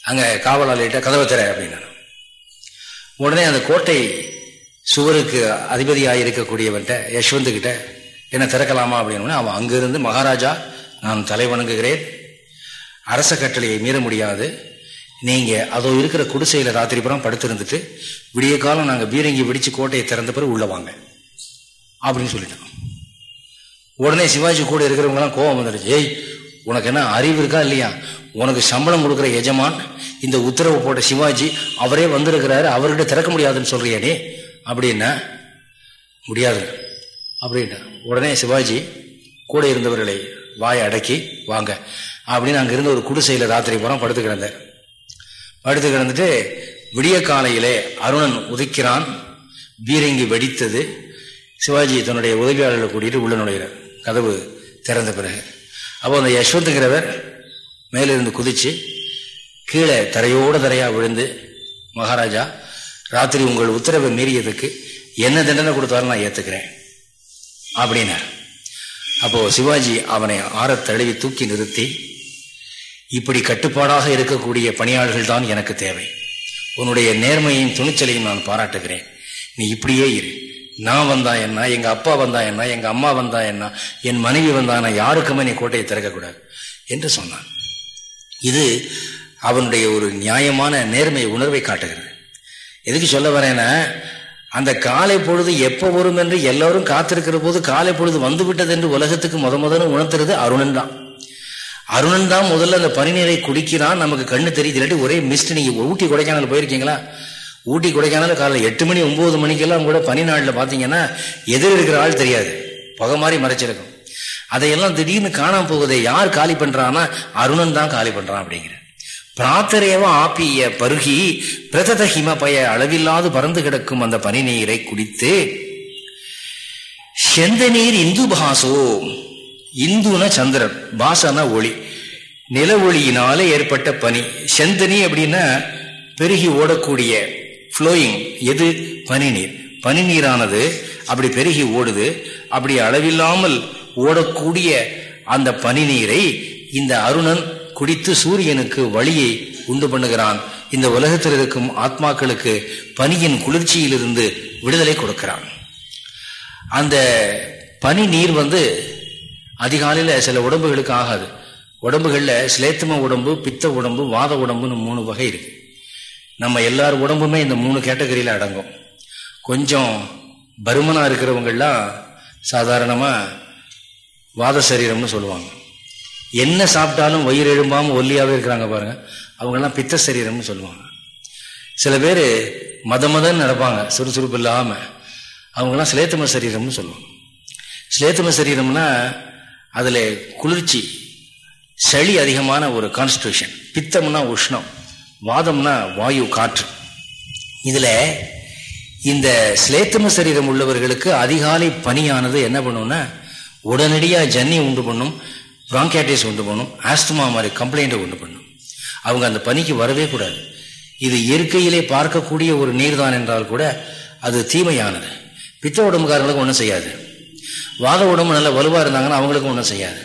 அங்க காவலாளிகிட்ட கதவை தர அப்படின்னா உடனே அந்த கோட்டை சுவருக்கு அதிபதியாக இருக்கக்கூடியவன்ட்ட யஷ்வந்துக்கிட்ட என்ன திறக்கலாமா? அப்படின்னு அவன் அங்கிருந்து மகாராஜா நான் தலை வணங்குகிறேன். அரச கட்டளையை மீற முடியாது. நீங்கள் அதோ இருக்கிற குடிசையில் ராத்திரி புறம் படுத்திருந்துட்டு விடிய காலம் நாங்கள் பீரங்கி வெடிச்சு கோட்டையை திறந்த பிறகு உள்ள வாங்க. அப்படின்னு சொல்லிட்டான். உடனே சிவாஜி கூட இருக்கிறவங்கலாம் கோபம் வந்துடுச்சு. ஏய் உனக்கு என்ன அறிவு இருக்கா இல்லையா? உனக்கு சம்பளம் கொடுக்குற எஜமான் இந்த உத்தரவு போட்ட சிவாஜி அவரே வந்திருக்கிறாரு அவர்கிட்ட திறக்க முடியாதுன்னு சொல்றியாடே அப்படின்னா முடியாது. அப்படின்ட்டா. உடனே சிவாஜி கூட இருந்தவர்களை வாயை அடக்கி வாங்க. அப்படின்னு அங்கிருந்து ஒரு குடிசையில் ராத்திரி புறம் படுத்து கிடந்தார். படுத்து கிடந்துட்டு விடிய காலையிலே அருணன் உதைக்கிறான். பீரங்கி வெடித்தது. சிவாஜி தன்னுடைய உதவியாளர்களை கூட்டிகிட்டு உள்ள நுழைகிறார். கதவு திறந்த பிறகு. அப்போ அந்த யஷ்வந்த்ங்கிறவர் மேலிருந்து குதிச்சு கீழே தரையோட தரையாக விழுந்து மகாராஜா ராத்திரி உங்கள் உத்தரவை மீறியதுக்கு என்ன தண்டனை கொடுத்தாலும் நான் ஏற்றுக்கிறேன் அப்படின்னார். அப்போது சிவாஜி அவனை ஆற தழுவி தூக்கி நிறுத்தி இப்படி கட்டுப்பாடாக இருக்கக்கூடிய பணியாளர்கள் தான் எனக்கு தேவை. உன்னுடைய நேர்மையும் துணிச்சலையும் நான் பாராட்டுகிறேன். நீ இப்படியே இரு. நான் வந்தா என்ன எங்க அப்பா வந்தா என்ன எங்க அம்மா வந்தா என்ன என் மனைவி வந்தா யாருக்குமே நீ கோட்டையை திறக்கக்கூடாது என்று சொன்னான். இது அவனுடைய ஒரு நியாயமான நேர்மை உணர்வை காட்டுகிறது. எதுக்கு சொல்ல வரேன்னா அந்த காலை பொழுது எப்போ வரும் என்று எல்லோரும் காத்திருக்கிற போது காலை பொழுது வந்துவிட்டது என்று உலகத்துக்கு முத முதல்ல உணர்த்துறது அருணன் தான். அருணன் தான் முதல்ல அந்த பனிநீரை குடிக்கிறான். நமக்கு கண்ணு தெரியுது. இல்லாட்டி ஒரே மிஸ்ட் நீங்கள் ஊட்டி கொடைக்கானல் போயிருக்கீங்களா? ஊட்டி கொடைக்கானல் காலையில் எட்டு மணி ஒன்பது மணிக்கெல்லாம் கூட பனி நாளில் பார்த்தீங்கன்னா எதிர் இருக்கிற ஆள் தெரியாது. புகை மாதிரி மறைச்சிருக்கும். அதையெல்லாம் திடீர்னு காணாம போகுதை யார் காலி பண்றான்னா அருணன் தான் காலி பண்றான் அப்படிங்கிற. பிராத்தரேவ ஆப்பிய பருகி பிரதத ஹிமபய அளவில்லாது பறந்து கிடக்கும் அந்த பனி நீரை குடித்து செந்த நீர் இந்து பாசோ இந்துன சந்திரன் பாசன ஒளி நில ஒளியினால ஏற்பட்ட பனி. செந்தனி அப்படின்னா பெருகி ஓடக்கூடிய ஃப்ளோயிங் எது? பனிநீர். பனிநீரானது அப்படி பெருகி ஓடுது அப்படி அளவில்லாமல் ஓடக்கூடிய அந்த பனிநீரை இந்த அருணன் குடித்து சூரியனுக்கு வழியை உண்டு பண்ணுகிறான். இந்த உலகத்தில் இருக்கும் ஆத்மாக்களுக்கு பனியின் குளிர்ச்சியிலிருந்து விடுதலை கொடுக்கிறான். அந்த பனி நீர் வந்து அதிகாலையில் சில உடம்புகளுக்கு ஆகாது. உடம்புகளில் சிலேத்தும உடம்பு பித்த உடம்பு வாத உடம்புன்னு மூணு வகை இருக்கு. நம்ம எல்லார் உடம்புமே இந்த மூணு கேட்டகரியில் அடங்கும். கொஞ்சம் பருமனாக இருக்கிறவங்கெல்லாம் சாதாரணமாக வாத சரீரம்னு சொல்லுவாங்க. என்ன சாப்பிட்டாலும் வயிறு எழும்பாமல் ஒல்லியாகவே இருக்கிறாங்க பாருங்க. அவங்கெல்லாம் பித்த சரீரம்னு சொல்லுவாங்க. சில பேர் மத மதன்னு நடப்பாங்க சுறுசுறுப்பு இல்லாமல் அவங்கெல்லாம் சிலேத்தம சரீரம்னு சொல்லுவாங்க. சிலேத்தம சரீரம்னா அதில் குளிர்ச்சி சளி அதிகமான ஒரு கான்ஸ்டியூஷன் பித்தம்னா உஷ்ணம் வாதம்னா வாயு காற்று. இதில் இந்த சிலேத்தம சரீரம் உள்ளவர்களுக்கு அதிகாலை பணியானது என்ன பண்ணுவோன்னா உடனடியாக ஜன்னி உண்டு பண்ணும் பிராங்காட்டிஸ் உண்டு பண்ணும் ஆஸ்துமா மாதிரி கம்ப்ளைண்ட்டை உண்டு பண்ணும். அவங்க அந்த பனிக்கு வரவே கூடாது. இது இயற்கையிலே பார்க்கக்கூடிய ஒரு நீர்தான் என்றால் கூட அது தீமையானது. பித்த உடம்புக்காரங்களுக்கு ஒன்றும் செய்யாது. வாத உடம்பு நல்ல வலுவாக இருந்தாங்கன்னா அவங்களுக்கும் ஒன்றும் செய்யாது.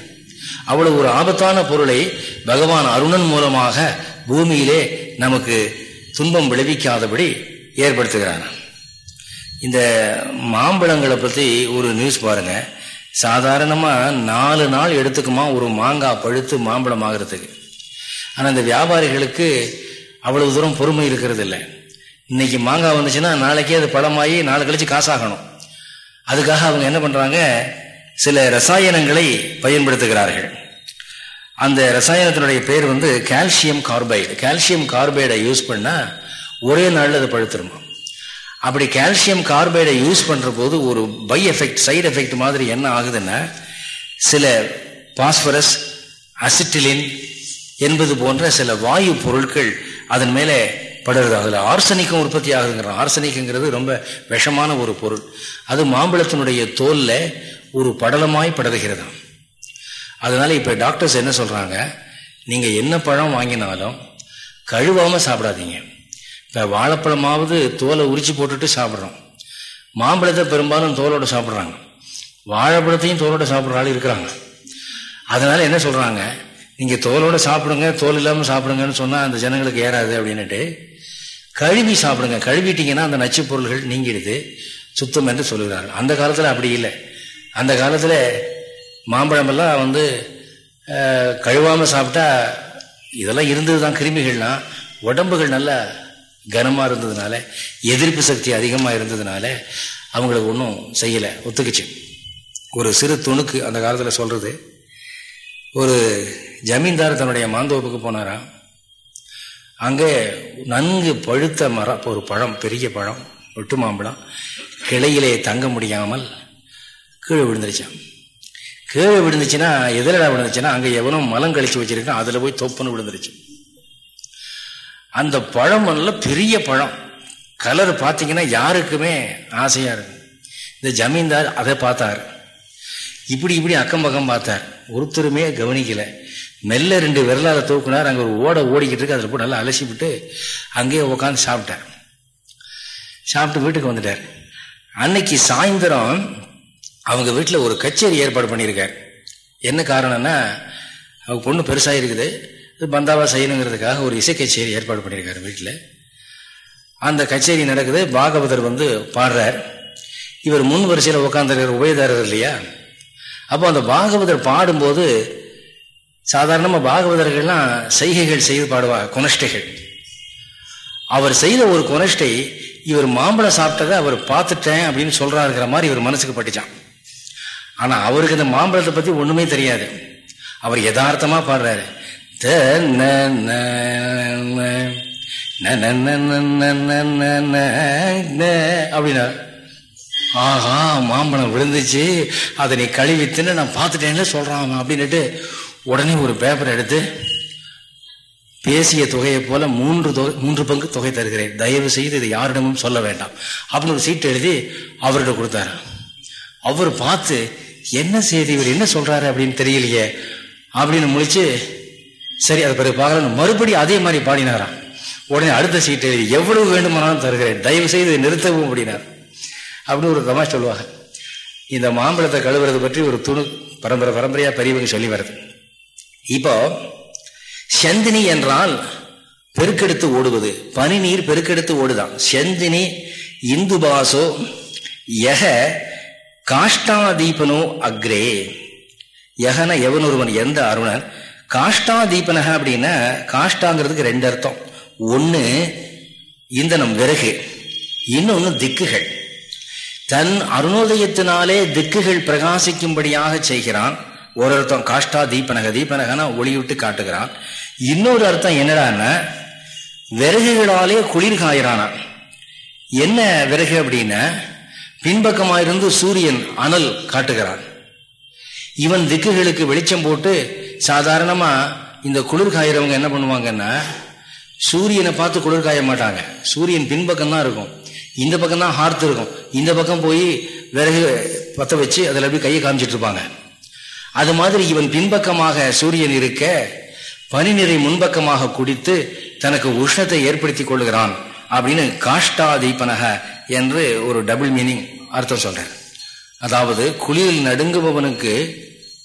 அவ்வளவு ஒரு ஆபத்தான பொருளை பகவான் அருணன் மூலமாக பூமியிலே நமக்கு துன்பம் விளைவிக்காதபடி ஏற்படுத்துகிறான் இந்த மாம்பழங்களை பற்றி ஒரு நியூஸ் பாருங்கள் சாதாரணமாக நாலு நாள் எடுத்துக்குமா ஒரு மாங்காய் பழுத்து மாம்பழம் ஆகிறதுக்கு. ஆனால் இந்த வியாபாரிகளுக்கு அவ்வளவு தூரம் பொறுமை இருக்கிறது இல்லை. இன்னைக்கு மாங்காய் வந்துச்சுன்னா நாளைக்கே அது பழமாகி நாளை கழிச்சு காசாகணும். அதுக்காக அவங்க என்ன பண்ணுறாங்க சில ரசாயனங்களை பயன்படுத்துகிறார்கள். அந்த ரசாயனத்தினுடைய பேர் வந்து கால்சியம் கார்பைடு. கால்சியம் கார்பைடை யூஸ் பண்ணால் ஒரே நாளில் அது பழுத்துருமா? அப்படி கால்சியம் கார்பைடை யூஸ் பண்ணுற போது ஒரு பை எஃபெக்ட் சைடு எஃபெக்ட் மாதிரி என்ன ஆகுதுன்னா சில பாஸ்பரஸ் அசிட்டிலின் என்பது போன்ற சில வாயு பொருட்கள் அதன் மேலே படுறது. அதில் ஆர்சனிக்கும் உற்பத்தி ஆகுதுங்கிறோம் ஆர்சனிக்குங்கிறது ரொம்ப விஷமான ஒரு பொருள். அது மாம்பழத்தினுடைய தோலில் ஒரு படலமாய் படருகிறது. அதனால் இப்போ டாக்டர்ஸ் என்ன சொல்கிறாங்க நீங்கள் என்ன பழம் வாங்கினாலும் கழுவாமல் சாப்பிடாதீங்க. இப்போ வாழைப்பழமாவது தோலை உரிச்சு போட்டுட்டு சாப்பிட்றோம். மாம்பழத்தை பெரும்பாலும் தோலோடு சாப்பிட்றாங்க. வாழைப்பழத்தையும் தோலோடு சாப்பிட்ற ஆள் இருக்கிறாங்க. அதனால் என்ன சொல்கிறாங்க நீங்கள் தோலோடு சாப்பிடுங்க தோல் இல்லாமல் சாப்பிடுங்கன்னு சொன்னால் அந்த ஜனங்களுக்கு ஏறாது அப்படின்னுட்டு கழுவி சாப்பிடுங்க. கழுவிட்டிங்கன்னா அந்த நச்சு பொருள்கள் நீங்கிடுது சுத்தம் என்று சொல்லுகிறார்கள். அந்த காலத்தில் அப்படி இல்லை. அந்த காலத்தில் மாம்பழமெல்லாம் வந்து கழுவாமல் சாப்பிட்டா இதெல்லாம் இருந்தது தான் கிருமிகள்லாம் உடம்புகள் நல்லா கனமாக இருந்ததுனால எதிர்ப்பு சக்தி அதிகமாக இருந்ததுனால அவங்களுக்கு ஒன்றும் செய்யலை ஒத்துக்குச்சு. ஒரு சிறு துணுக்கு அந்த காலத்தில் சொல்கிறது ஒரு ஜமீன்தார் தன்னுடைய மாந்தோப்புக்கு போனாராம். அங்கே நன்கு பழுத்த மரம் ஒரு பழம் பெரிய பழம் ஒட்டு மாம்பழம் கிளையிலே தங்க முடியாமல் கீழே விழுந்துருச்சான் கீழே விழுந்துச்சுன்னா எதிரடா விழுந்துச்சுன்னா அங்கே எவனும் மலம் கழிச்சு வச்சிருக்கான் அதில் போய் தொப்புன்னு விழுந்துருச்சு. அந்த பழம் நல்ல பெரிய பழம். கலர் பார்த்தீங்கன்னா யாருக்குமே ஆசையாக இருக்கும் இந்த ஜமீன்தார் அதை பார்த்தார். இப்படி இப்படி அக்கம் பக்கம் பார்த்தார். ஒருத்தருமே கவனிக்கலை. மெல்ல ரெண்டு விரலாத தூக்குனார். அங்கே ஒரு ஓட ஓடிக்கிட்டு இருக்கு. அதில் போட்டு நல்லா அலசி விட்டு அங்கேயே உட்காந்து சாப்பிட்டார். சாப்பிட்டு வீட்டுக்கு வந்துட்டார். அன்னைக்கு சாயந்தரம் அவங்க வீட்டில் ஒரு கச்சேரி ஏற்பாடு பண்ணியிருக்கார். என்ன காரணம்னா அவங்க பொண்ணு பெருசாக இருக்குது பந்தாவா செய்யணுங்கிறதுக்காக ஒரு இசை கச்சேரி ஏற்பாடு பண்ணியிருக்காரு வீட்டில். அந்த கச்சேரி நடக்குது. பாகவதர் வந்து பாடுறார். இவர் முன் வரிசையில் உட்காந்துருக்கிற உபயதாரர் இல்லையா? அப்போ அந்த பாகவதர் பாடும்போது சாதாரணமாக பாகவதர்கள்லாம் செய்கைகள் செய்து பாடுவா குனஷ்டைகள். அவர் செய்த ஒரு குனஷ்டை இவர் மாம்பழம் சாப்பிட்டதை அவர் பார்த்துட்டேன் அப்படின்னு சொல்கிறாருங்கிற மாதிரி இவர் மனசுக்கு பட்டுச்சான் ஆனால் அவருக்கு இந்த மாம்பழத்தை பற்றி ஒன்றுமே தெரியாது. அவர் யதார்த்தமாக பாடுறாரு. அப்படின்னா ஆஹா மாம்பழம் விழுந்துச்சு அதை நீ கழுவித்துன்னு நான் பார்த்துட்டேன்னு சொல்றான் அப்படின்னுட்டு உடனே ஒரு பேப்பர் எடுத்து பேசிய தொகையை போல மூன்று தொகை மூன்று பங்கு தொகை தருகிறேன் தயவு செய்து இதை யாரிடமும் சொல்ல வேண்டாம் அப்படின்னு ஒரு சீட்டு எழுதி அவர்கிட்ட கொடுத்தாரு அவர் பார்த்து என்ன செய்தி இவர் என்ன சொல்றாரு அப்படின்னு தெரியலையே அப்படின்னு முடிச்சு சரி அதை பிறகு பார்க்கலாம் மறுபடியும் அதே மாதிரி பாடினாராம். உடனே அடுத்த சீட்டு எவ்வளவு வேண்டுமானாலும் தருகிறேன். தயவு செய்து நிறுத்தவும் அப்படின்னார். அப்படின்னு ஒரு தமா சொல்லுவாங்க. இந்த மாம்பழத்தை கழுவுறது பற்றி ஒரு துணு பரம்பரை பரம்பரையா பெரியவங்க சொல்லி வருது இப்போ செந்தினி என்றால் பெருக்கெடுத்து ஓடுவது. பனி நீர் பெருக்கெடுத்து ஓடுதான். செந்தினி இந்து பாசோ யக காஷ்டாதீபனோ அக்ரே. யகன எவனொருவன் எந்த அருணன்? காஷ்டா தீபனக அப்படின்னா காஷ்டாங்கிறதுக்கு ரெண்டு அர்த்தம். ஒன்று இந்தனம் விறகு. இன்னொன்று திக்குகள். தன் அருணோதயத்தினாலே திக்குகள் பிரகாசிக்கும்படியாக செய்கிறான். ஒரு அர்த்தம் காஷ்டா தீபனக தீபனகனா ஒளிவிட்டு காட்டுகிறான். இன்னொரு அர்த்தம் என்னடான்னா விறகுகளாலே குளிர் காயிறானான் என்ன விறகு அப்படின்னா பின்பக்கமாயிருந்து சூரியன் அனல் காட்டுகிறான். இவன் திக்குகளுக்கு வெளிச்சம் போட்டு சாதாரணமா இந்த குளிர் காயிறவங்க என்ன பண்ணுவாங்கன்னா சூரியனை பார்த்து குளிர் காய மாட்டாங்க. சூரியன் பின்பக்கம் தான் இருக்கும். இந்த பக்கம் தான் ஹார்த்து இருக்கும். இந்த பக்கம் போய் விறகு பத்த வச்சு அதில் அப்படி கையை காமிச்சிட்டு இருப்பாங்க. அது மாதிரி இவன் பின்பக்கமாக சூரியன் இருக்க பனிநிறை முன்பக்கமாக குடித்து தனக்கு உஷ்ணத்தை ஏற்படுத்தி கொள்கிறான் அப்படின்னு காஷ்டா தீபனக என்று ஒரு டபுள் மீனிங் அர்த்தம் சொல்றேன் அதாவது குளிரில் நடுங்குபவனுக்கு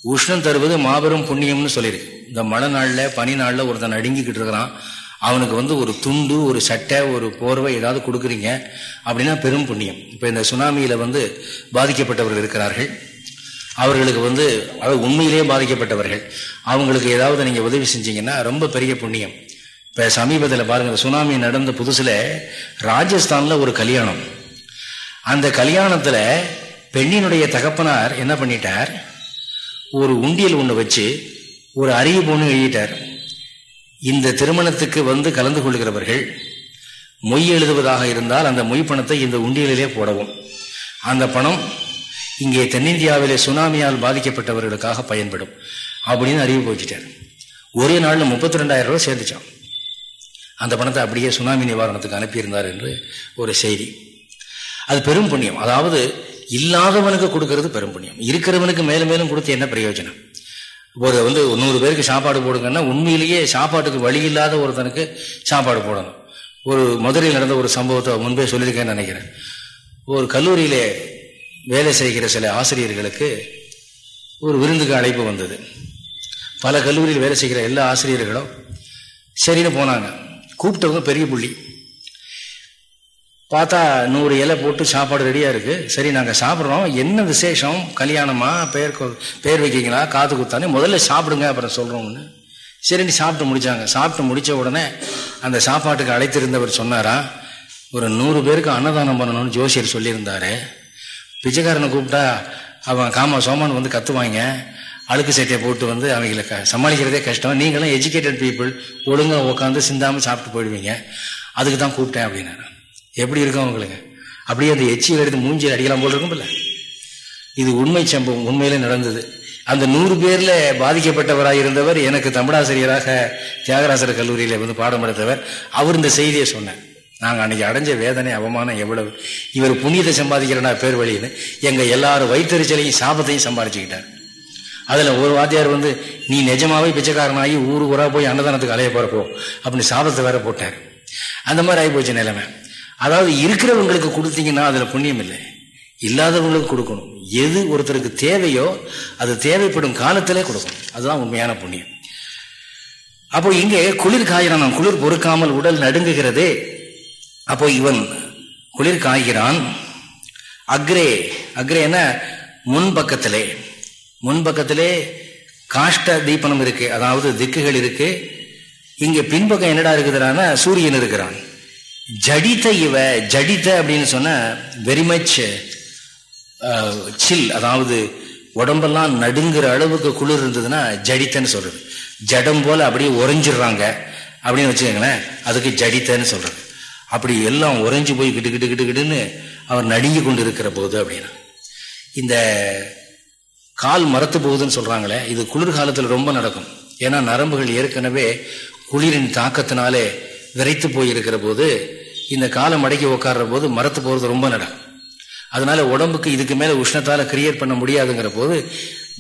உஷ்ணம் தருவது மாபெரும் புண்ணியம்னு சொல்லியிருக்கு இந்த மழை நாளில் பனி நாளில் ஒருத்தன் அடுங்கிக்கிட்டு இருக்கிறான். அவனுக்கு வந்து ஒரு துண்டு ஒரு சட்டை ஒரு போர்வை ஏதாவது கொடுக்குறீங்க அப்படின்னா பெரும் புண்ணியம். இப்போ இந்த சுனாமியில் வந்து பாதிக்கப்பட்டவர்கள் இருக்கிறார்கள். அவர்களுக்கு வந்து அது உண்மையிலேயே பாதிக்கப்பட்டவர்கள். அவங்களுக்கு ஏதாவது நீங்கள் உதவி செஞ்சீங்கன்னா ரொம்ப பெரிய புண்ணியம். இப்போ சமீபத்தில் பாருங்கள் சுனாமி நடந்த புதுசில் ராஜஸ்தானில் ஒரு கல்யாணம். அந்த கல்யாணத்தில் பெண்ணினுடைய தகப்பனார் என்ன பண்ணிட்டார்? ஒரு உண்டியல் ஒன்று வச்சு ஒரு அறிவிப்பு ஒன்று எழுதிட்டார். இந்த திருமணத்துக்கு வந்து கலந்து கொள்கிறவர்கள் மொய் எழுதுவதாக இருந்தால் அந்த மொய் பணத்தை இந்த உண்டியலிலே போடவும். அந்த பணம் இங்கே தென்னிந்தியாவிலே சுனாமியால் பாதிக்கப்பட்டவர்களுக்காக பயன்படும் அப்படின்னு அறிவு வச்சுட்டார் ஒரே நாளில் முப்பத்தி ரெண்டாயிரம் ரூபா சேர்ந்துச்சான் அந்த பணத்தை அப்படியே சுனாமி நிவாரணத்துக்கு அனுப்பியிருந்தார் என்று ஒரு செய்தி. அது பெரும் புண்ணியம். அதாவது இல்லாதவனுக்கு கொடுக்கறது பெரும்புண்ணியம் இருக்கிறவனுக்கு மேலும் மேலும் கொடுத்து என்ன பிரயோஜனம்? ஒரு வந்து நூறு பேருக்கு சாப்பாடு போடுங்கன்னா உண்மையிலேயே சாப்பாட்டுக்கு வழி இல்லாத ஒருத்தனுக்கு சாப்பாடு போடணும். ஒரு மதுரையில் நடந்த ஒரு சம்பவத்தை முன்பே சொல்லியிருக்கேன்னு நினைக்கிறேன். ஒரு கல்லூரியிலே வேலை செய்கிற சில ஆசிரியர்களுக்கு ஒரு விருந்துக்கு அழைப்பு வந்தது. பல கல்லூரியில் வேலை செய்கிற எல்லா ஆசிரியர்களும் சரின்னு போனாங்க. கூப்பிட்டவங்க பெரிய புள்ளி. பார்த்தா நூறு இலை போட்டு சாப்பாடு ரெடியாக இருக்குது சரி நாங்கள் சாப்பிட்றோம். என்ன விசேஷம்? கல்யாணமா? பேர் பேர் வைக்கிங்களா காது குத்தானே? முதல்ல சாப்பிடுங்க அப்புறம் சொல்கிறோம்னு சரின்னு சாப்பிட்டு முடித்தாங்க சாப்பிட்டு முடித்த உடனே அந்த சாப்பாட்டுக்கு அழைத்திருந்தவர் சொன்னாரா ஒரு நூறு பேருக்கு அன்னதானம் பண்ணணும்னு ஜோசியர் சொல்லியிருந்தாரு. பிச்சைக்காரனை கூப்பிட்டா அவன் காமா சோமான் வந்து கத்துவாங்க. அழுக்கு சட்டையை போட்டு வந்து அவங்கள க சமாளிக்கிறதே கஷ்டம். நீங்களும் எஜுகேட்டட் பீப்புள் ஒழுங்காக உட்காந்து சிந்தாமல் சாப்பிட்டு போயிடுவீங்க. அதுக்கு தான் கூப்பிட்டேன் அப்படின்னாரு. எப்படி இருக்கும் அவங்களுக்கு? அப்படியே அந்த எச்சியில் எடுத்து மூஞ்சியில் அடிக்கலாம் போல் இருக்கும்ல இது உண்மை சம்பவம் உண்மையில நடந்தது. அந்த நூறு பேர்ல பாதிக்கப்பட்டவராக இருந்தவர் எனக்கு தமிழாசிரியராக தியாகராசர் கல்லூரியில் வந்து பாடம் எடுத்தவர் அவர் இந்த செய்தியை சொன்னார். நாங்கள் அன்னைக்கு அடைஞ்ச வேதனை அவமானம் எவ்வளவு. இவர் புண்ணியத்தை சம்பாதிக்கிறனா பேர் வழின்னு எங்கள் எல்லாரும் வைத்தறிச்சலையும் சாபத்தையும் சம்பாதிச்சுக்கிட்டார் அதில் ஒரு வாத்தியார் வந்து நீ நிஜமாவே பிச்சைக்காரனாகி ஊர் ஊராக போய் அன்னதானத்துக்கு அலைய போகிறப்போ அப்படின்னு சாபத்தை வேற போட்டார். அந்த மாதிரி ஆகி போச்சு நிலைமை. அதாவது இருக்கிறவங்களுக்கு கொடுத்தீங்கன்னா அதில் புண்ணியம் இல்லை. இல்லாதவங்களுக்கு கொடுக்கணும். எது ஒருத்தருக்கு தேவையோ அது தேவைப்படும் காலத்திலே கொடுக்கணும். அதுதான் உண்மையான புண்ணியம். அப்போ இங்கே குளிர் காயிறான் குளிர் பொறுக்காமல் உடல் நடுங்குகிறதே. அப்போ இவன் குளிர் காய்கிறான். அக்ரே அக்ரேன முன்பக்கத்திலே முன்பக்கத்திலே காஷ்ட தீபனம் இருக்கு. அதாவது திக்குகள் இருக்கு. இங்கே பின்பக்கம் என்னடா இருக்குதுன்னா சூரியன் இருக்கிறான். ஜடித இவ ஜடித அப்படின்னு சொன்ன வெரி மச் சில் அதாவது உடம்பெல்லாம் நடுங்கிற அளவுக்கு குளிர் இருந்ததுன்னா ஜடித்தன்னு சொல்றது. ஜடம் போல அப்படியே உறைஞ்சிடுறாங்க அப்படின்னு வச்சுக்கோங்களேன் அதுக்கு ஜடித்தன்னு சொல்றது. அப்படி எல்லாம் உறைஞ்சு போய் கிட்டு கிட்டு கிட்டு கிட்டுன்னு அவர் நடுங்கி கொண்டு இருக்கிற போது அப்படின்னா. இந்த கால் மரத்து போகுதுன்னு சொல்றாங்களே இது குளிர்காலத்தில் ரொம்ப நடக்கும். ஏன்னா நரம்புகள் ஏற்கனவே குளிரின் தாக்கத்தினாலே விரைத்து போயிருக்கிற போது இந்த காலம் மடக்கி உட்கார்ற போது மரத்து போகிறது ரொம்ப நடக்கும் அதனால உடம்புக்கு இதுக்கு மேல உஷ்ணத்தால கிரியேட் பண்ண முடியாதுங்கிற போது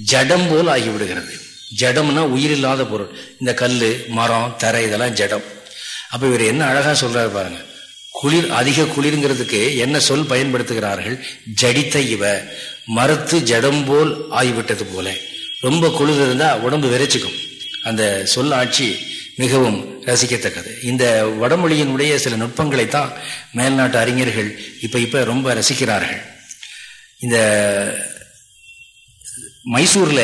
ஜடம் போல் ஆகிவிடுகிறது. ஜடம்னா உயிரில்லாத பொருள். இந்த கல் மரம் தரை இதெல்லாம் ஜடம். அப்ப இவர் என்ன அழகா சொல்றாரு பாருங்க. குளிர் அதிக குளிர்ங்கிறதுக்கு என்ன சொல் பயன்படுத்துகிறார்கள்? ஜடித்த இவ. மறுத்து ஜடம் போல் ஆகிவிட்டது போல. ரொம்ப குளிர் இருந்தா உடம்பு விரைச்சிக்கும். அந்த சொல் ஆட்சி மிகவும் ரசிக்கத்தக்கது. இந்த வடமொழியினுடைய சில நுட்பங்களைத்தான் மேல்நாட்டு அறிஞர்கள் இப்ப இப்ப ரொம்ப ரசிக்கிறார்கள். இந்த மைசூர்ல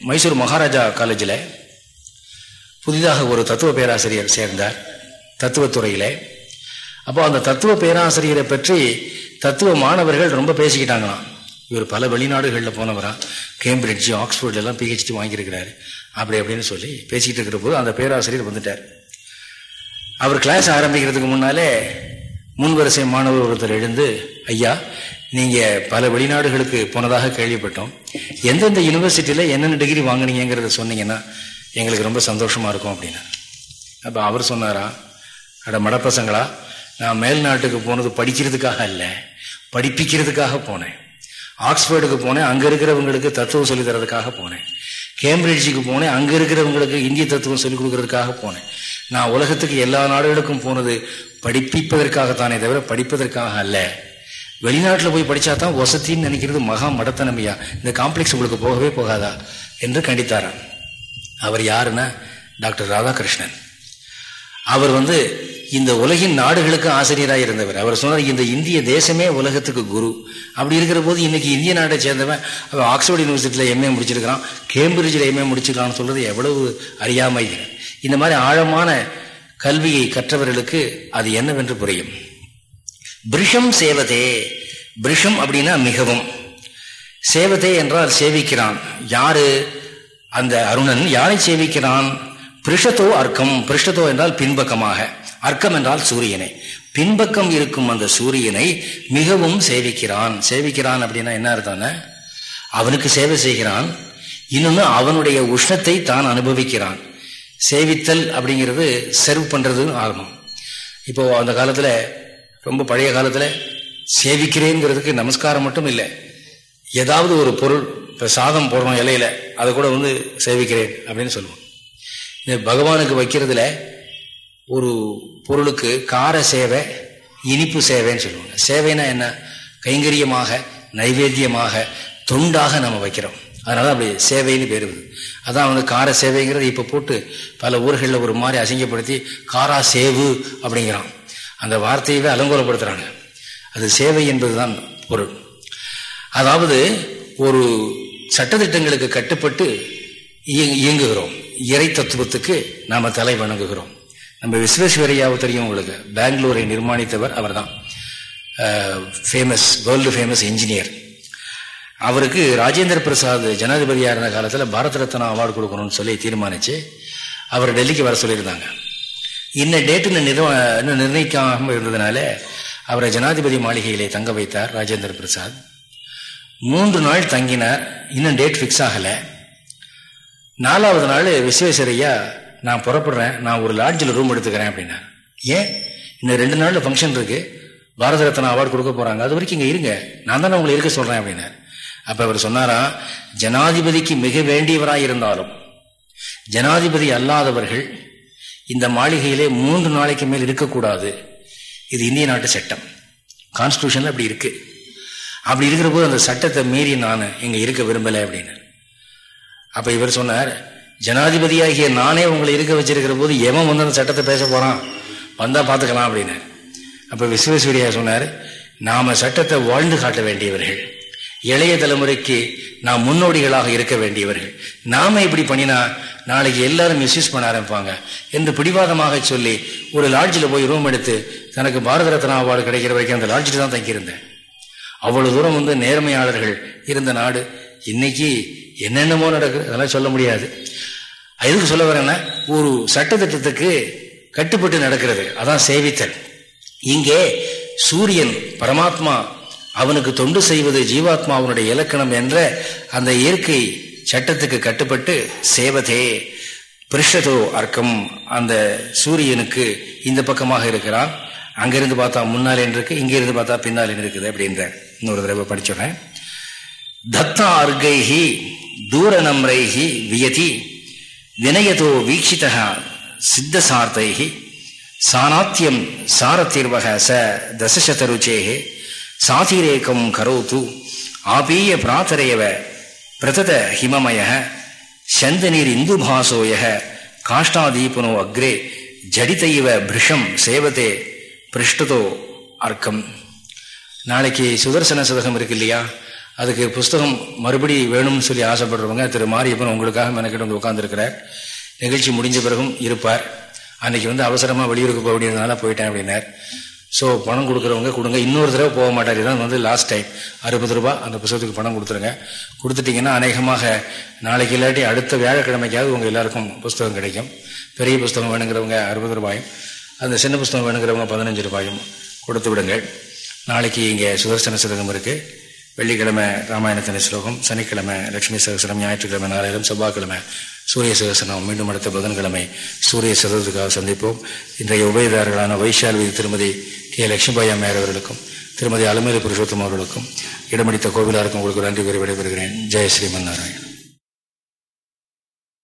மைசூர் மகாராஜா காலேஜில் புதிதாக ஒரு தத்துவ பேராசிரியர் சேர்ந்தார் தத்துவத்துறையில அப்போ அந்த தத்துவ பேராசிரியரை பற்றி தத்துவ மாணவர்கள் ரொம்ப பேசிக்கிட்டாங்களாம். இவர் பல வெளிநாடுகளில் போனவரா. கேம்பிரிட்ஜ் ஆக்ஸ்போர்ட்ல எல்லாம் பிஹெச்டி வாங்கியிருக்கிறாரு. அப்படி அப்படின்னு சொல்லி பேசிக்கிட்டு இருக்கிற போது அந்த பேராசிரியர் வந்துட்டார். அவர் கிளாஸ் ஆரம்பிக்கிறதுக்கு முன்னாலே முன்வரிசை மாணவர் ஒருத்தர் எழுந்து ஐயா நீங்க பல வெளிநாடுகளுக்கு போனதாக கேள்விப்பட்டோம். எந்தெந்த யூனிவர்சிட்டியில என்னென்ன டிகிரி வாங்கினீங்கிறத சொன்னீங்கன்னா எங்களுக்கு ரொம்ப சந்தோஷமா இருக்கும் அப்படின்னா. அப்ப அவர் சொன்னாரா அட மடப்பசங்களா நான் மேல் நாட்டுக்கு போனது படிக்கிறதுக்காக அல்ல படிப்பிக்கிறதுக்காக போனேன். ஆக்ஸ்போர்டுக்கு போனேன் அங்க இருக்கிறவங்களுக்கு தத்துவம் சொல்லி தரதுக்காக போனேன். கேம்பிரிட்ஜுக்கு போனேன். அங்கே இருக்கிறவங்களுக்கு இந்திய தத்துவம் சொல்லிக் கொடுக்கறதுக்காக போனேன். நான் உலகத்துக்கு எல்லா நாடுகளுக்கும் போனது படிப்பிப்பதற்காகத்தானே தவிர படிப்பதற்காக அல்ல. வெளிநாட்டில் போய் படித்தா தான் வசத்தின்னு நினைக்கிறது மகா மடத்தனமையா. இந்த காம்ப்ளெக்ஸ் உங்களுக்கு போகவே போகாதா? என்று கண்டித்தாராம். அவர் யாருன்னா? டாக்டர் ராதாகிருஷ்ணன். அவர் வந்து இந்த உலகின் நாடுகளுக்கு ஆசிரியராக இருந்தவர். அவர் சொன்னார் இந்த இந்திய தேசமே உலகத்துக்கு குரு. அப்படி இருக்கிற போது இன்னைக்கு இந்திய நாட்டை சேர்ந்தவன் அவன் ஆக்ஸ்போர்ட் யூனிவர்சிட்டியில் எம்ஏ முடிச்சிருக்கிறான் கேம்பிரிட்ஜில் எம்ஏ முடிச்சிருக்கான்னு சொல்றது எவ்வளவு அறியாமை. இந்த மாதிரி ஆழமான கல்வியை கற்றவர்களுக்கு அது என்னவென்று புரியும். பிரிஷம் சேவதே. பிரிஷம் அப்படின்னா மிகவும். சேவதே என்றால் சேவிக்கிறான். யாரு? அந்த அருணன். யாரை சேவிக்கிறான்? பிருஷத்தோ அர்க்கம். பிருஷத்தோ என்றால் பின்பக்கமாக. அர்க்கம் என்றால் சூரியனை. பின்பக்கம் இருக்கும் அந்த சூரியனை மிகவும் சேவிக்கிறான். சேவிக்கிறான் அப்படின்னா என்ன அர்த்தம் அவனுக்கு சேவை செய்கிறான். இன்னொன்னு அவனுடைய உஷ்ணத்தை தான் அனுபவிக்கிறான். சேவித்தல் அப்படிங்கிறது சர்வ் பண்றது ஆகணும். இப்போ அந்த காலத்துல ரொம்ப பழைய காலத்துல சேவிக்கிறேங்கிறதுக்கு நமஸ்காரம் மட்டும் இல்லை. ஏதாவது ஒரு பொருள் இப்போ சாதம் போடுறோம் இலையில அதை கூட வந்து சேவிக்கிறேன் அப்படின்னு சொல்லுவோம். இந்த பகவானுக்கு வைக்கிறதுல ஒரு பொருளுக்கு கார சேவை இனிப்பு சேவைன்னு சொல்லுவாங்க. சேவைனா என்ன? கைங்கரியமாக நைவேத்தியமாக தொண்டாக நம்ம வைக்கிறோம். அதனால அப்படி சேவைன்னு பேர் அதான் வந்து கார சேவைங்கிறது இப்போ போட்டு பல ஊர்களில் ஒரு மாதிரி அசிங்கப்படுத்தி காரா சேவு அப்படிங்கிறான். அந்த வார்த்தையவே அலங்கோலப்படுத்துகிறாங்க அது சேவை என்பதுதான் பொருள். அதாவது ஒரு சட்டத்திட்டங்களுக்கு கட்டுப்பட்டு இயங்குகிறோம். இறை தத்துவத்துக்கு நாம் தலை வணங்குகிறோம். நம்ம விஸ்வேஸ்வரையாவை தெரியும் உங்களுக்கு. பெங்களூரை நிர்மாணித்தவர் அவர் தான் ஃபேமஸ் வேர்ல்டு ஃபேமஸ் இன்ஜினியர் அவருக்கு ராஜேந்திர பிரசாத் ஜனாதிபதியாக இருந்த காலத்தில் பாரத ரத்னா அவார்டு கொடுக்கணும்னு சொல்லி தீர்மானித்து அவர் டெல்லிக்கு வர சொல்லியிருந்தாங்க. இன்ன டேட்டுன்னு இன்னும் நிர்ணயிக்காமல் இருந்ததுனால அவரை ஜனாதிபதி மாளிகையிலே தங்க வைத்தார் ராஜேந்திர பிரசாத். மூன்று நாள் தங்கினார் இன்னும் டேட் ஃபிக்ஸ் ஆகலை. நாலாவது நாள் விஸ்வேஸ்வரையா நான் புறப்படுறேன் நான் ஒரு லாட்ஜில் ரூம் எடுத்துக்கிறேன் அப்படின்னா. ஏன்? இன்னும் ரெண்டு நாளில் ஃபங்க்ஷன் இருக்கு. பாரத ரத்னா அவார்டு கொடுக்க போறாங்க. அது வரைக்கும் இங்கே இருங்க. நான் தானே உங்களை இருக்க சொல்றேன் அப்படின்னாரு அப்ப அவர் சொன்னாரா ஜனாதிபதிக்கு மிக வேண்டியவராய் இருந்தாலும் ஜனாதிபதி அல்லாதவர்கள் இந்த மாளிகையிலே மூன்று நாளைக்கு மேல் இருக்கக்கூடாது. இது இந்திய நாட்டு சட்டம். கான்ஸ்டியூஷன்ல அப்படி இருக்கு. அப்படி இருக்கிற போது அந்த சட்டத்தை மீறி நான் இங்க இருக்க விரும்பலை அப்படின்னு. அப்ப இவர் சொன்னார் ஜனாதிபதியாகிய நானே உங்களை இருக்க வச்சிருக்கிற போது எவன் வந்து அந்த சட்டத்தை பேச போகிறான் வந்தால் பார்த்துக்கலாம் அப்படின்னு. அப்போ விஸ்வேஸ்வரியா சொன்னார் நாம் சட்டத்தை வாழ்ந்து காட்ட வேண்டியவர்கள். இளைய தலைமுறைக்கு நாம் முன்னோடிகளாக இருக்க வேண்டியவர்கள். நாம இப்படி பண்ணினா நாளைக்கு எல்லாரும் மிஸ்யூஸ் பண்ண ஆரம்பிப்பாங்க. என்று பிடிவாதமாக சொல்லி ஒரு லாட்ஜில் போய் ரூம் எடுத்து தனக்கு பாரத ரத்னா அவார்டு கிடைக்கிற வரைக்கும் அந்த லாட்ஜில் தான் தங்கியிருந்தேன். அவ்வளவு தூரம் வந்து நேர்மையாளர்கள் இருந்த நாடு இன்னைக்கு என்னென்னமோ நடக்குது அதெல்லாம் சொல்ல முடியாது. எதுக்கு சொல்ல வரேன்னா ஒரு சட்டத்திட்டத்துக்கு கட்டுப்பட்டு நடக்கிறது. அதான் சேவித்தல். இங்கே சூரியன் பரமாத்மா அவனுக்கு தொண்டு செய்வது ஜீவாத்மா அவனுடைய இலக்கணம் என்ற அந்த இயற்கை சட்டத்துக்கு கட்டுப்பட்டு சேவதே பிரிஷதோ அர்க்கம். அந்த சூரியனுக்கு இந்த பக்கமாக இருக்கிறான். அங்கிருந்து பார்த்தா முன்னால் இருக்கு இங்கிருந்து பார்த்தா பின்னால் இருக்குது அப்படின்ற இன்னொரு தடவை படிச்சுடுறேன் தத்தா அர்கைஹி தூர நம்ரைஹி வியதி. வினயதோ வீக்ஷிதா சித்த சார்த்தைகி சாணாத்தியம் சாரத்தீர்வக ச தசசதருச்சேகே சாதிரேக்கம் கரோத்து ஆபீய பிராத்தரையவ பிரதத ஹிமமய சந்தநீர் இந்துபாசோய காஷ்டாதீபனோ அக்ரே ஜடிதைவ பிருஷம் சேவதே பிருஷ்டதோ அர்க்கம். நாளைக்கு சுதர்சன சதகம் இருக்கு இல்லையா? அதுக்கு புஸ்தகம் மறுபடி வேணும்னு சொல்லி ஆசைப்படுறவங்க திரு மாரியப்பன் உங்களுக்காக மெனக்கிட்டு வந்து உட்காந்துருக்கிறார் நிகழ்ச்சி முடிஞ்ச பிறகும் இருப்பார். அன்னைக்கு வந்து அவசரமாக வெளியூருக்கு போக வேண்டியதுனால போயிட்டேன் அப்படின்னார். ஸோ பணம் கொடுக்குறவங்க கொடுங்க. இன்னொரு தடவை போக மாட்டார். இதான் வந்து லாஸ்ட் டைம் அறுபது ரூபா அந்த புத்தகத்துக்கு பணம் கொடுத்துருங்க. கொடுத்துட்டிங்கன்னா அநேகமாக நாளைக்கு இல்லாட்டி அடுத்த வியாழக்கிழமைக்காவது உங்கள் எல்லாருக்கும் புஸ்தகம் கிடைக்கும். பெரிய புஸ்தகம் வேணுங்கிறவங்க அறுபது ரூபாயும் அந்த சின்ன புஸ்தகம் வேணுங்கிறவங்க பதினஞ்சு ரூபாயும் கொடுத்து விடுங்கள். நாளைக்கு இங்கே சுதர்சன சிதகம் இருக்குது வெள்ளிக்கிழமை ராமாயணத்தின ஸ்லோகம் சனிக்கிழமை லட்சுமி சகசரம் ஞாயிற்றுக்கிழமை நாளையிலும் செவ்வாய்க்கிழமை சூரிய சகசனம் மீண்டும் அடுத்த புதன்கிழமை சூரிய சதத்துக்காக சந்திப்போம். இன்றைய உபயதாரர்களான வைஷால்வி திருமதி கே. லட்சுமிபாய் அம்மையார் அவர்களுக்கும் திருமதி அலமேலு புருஷோத்தம் அவர்களுக்கும் இடமடித்த கோவிலாருக்கும் உங்களுக்கு நன்றி கூறி விடைபெறுகிறேன். ஜெய் ஸ்ரீமன் நாராயணன்.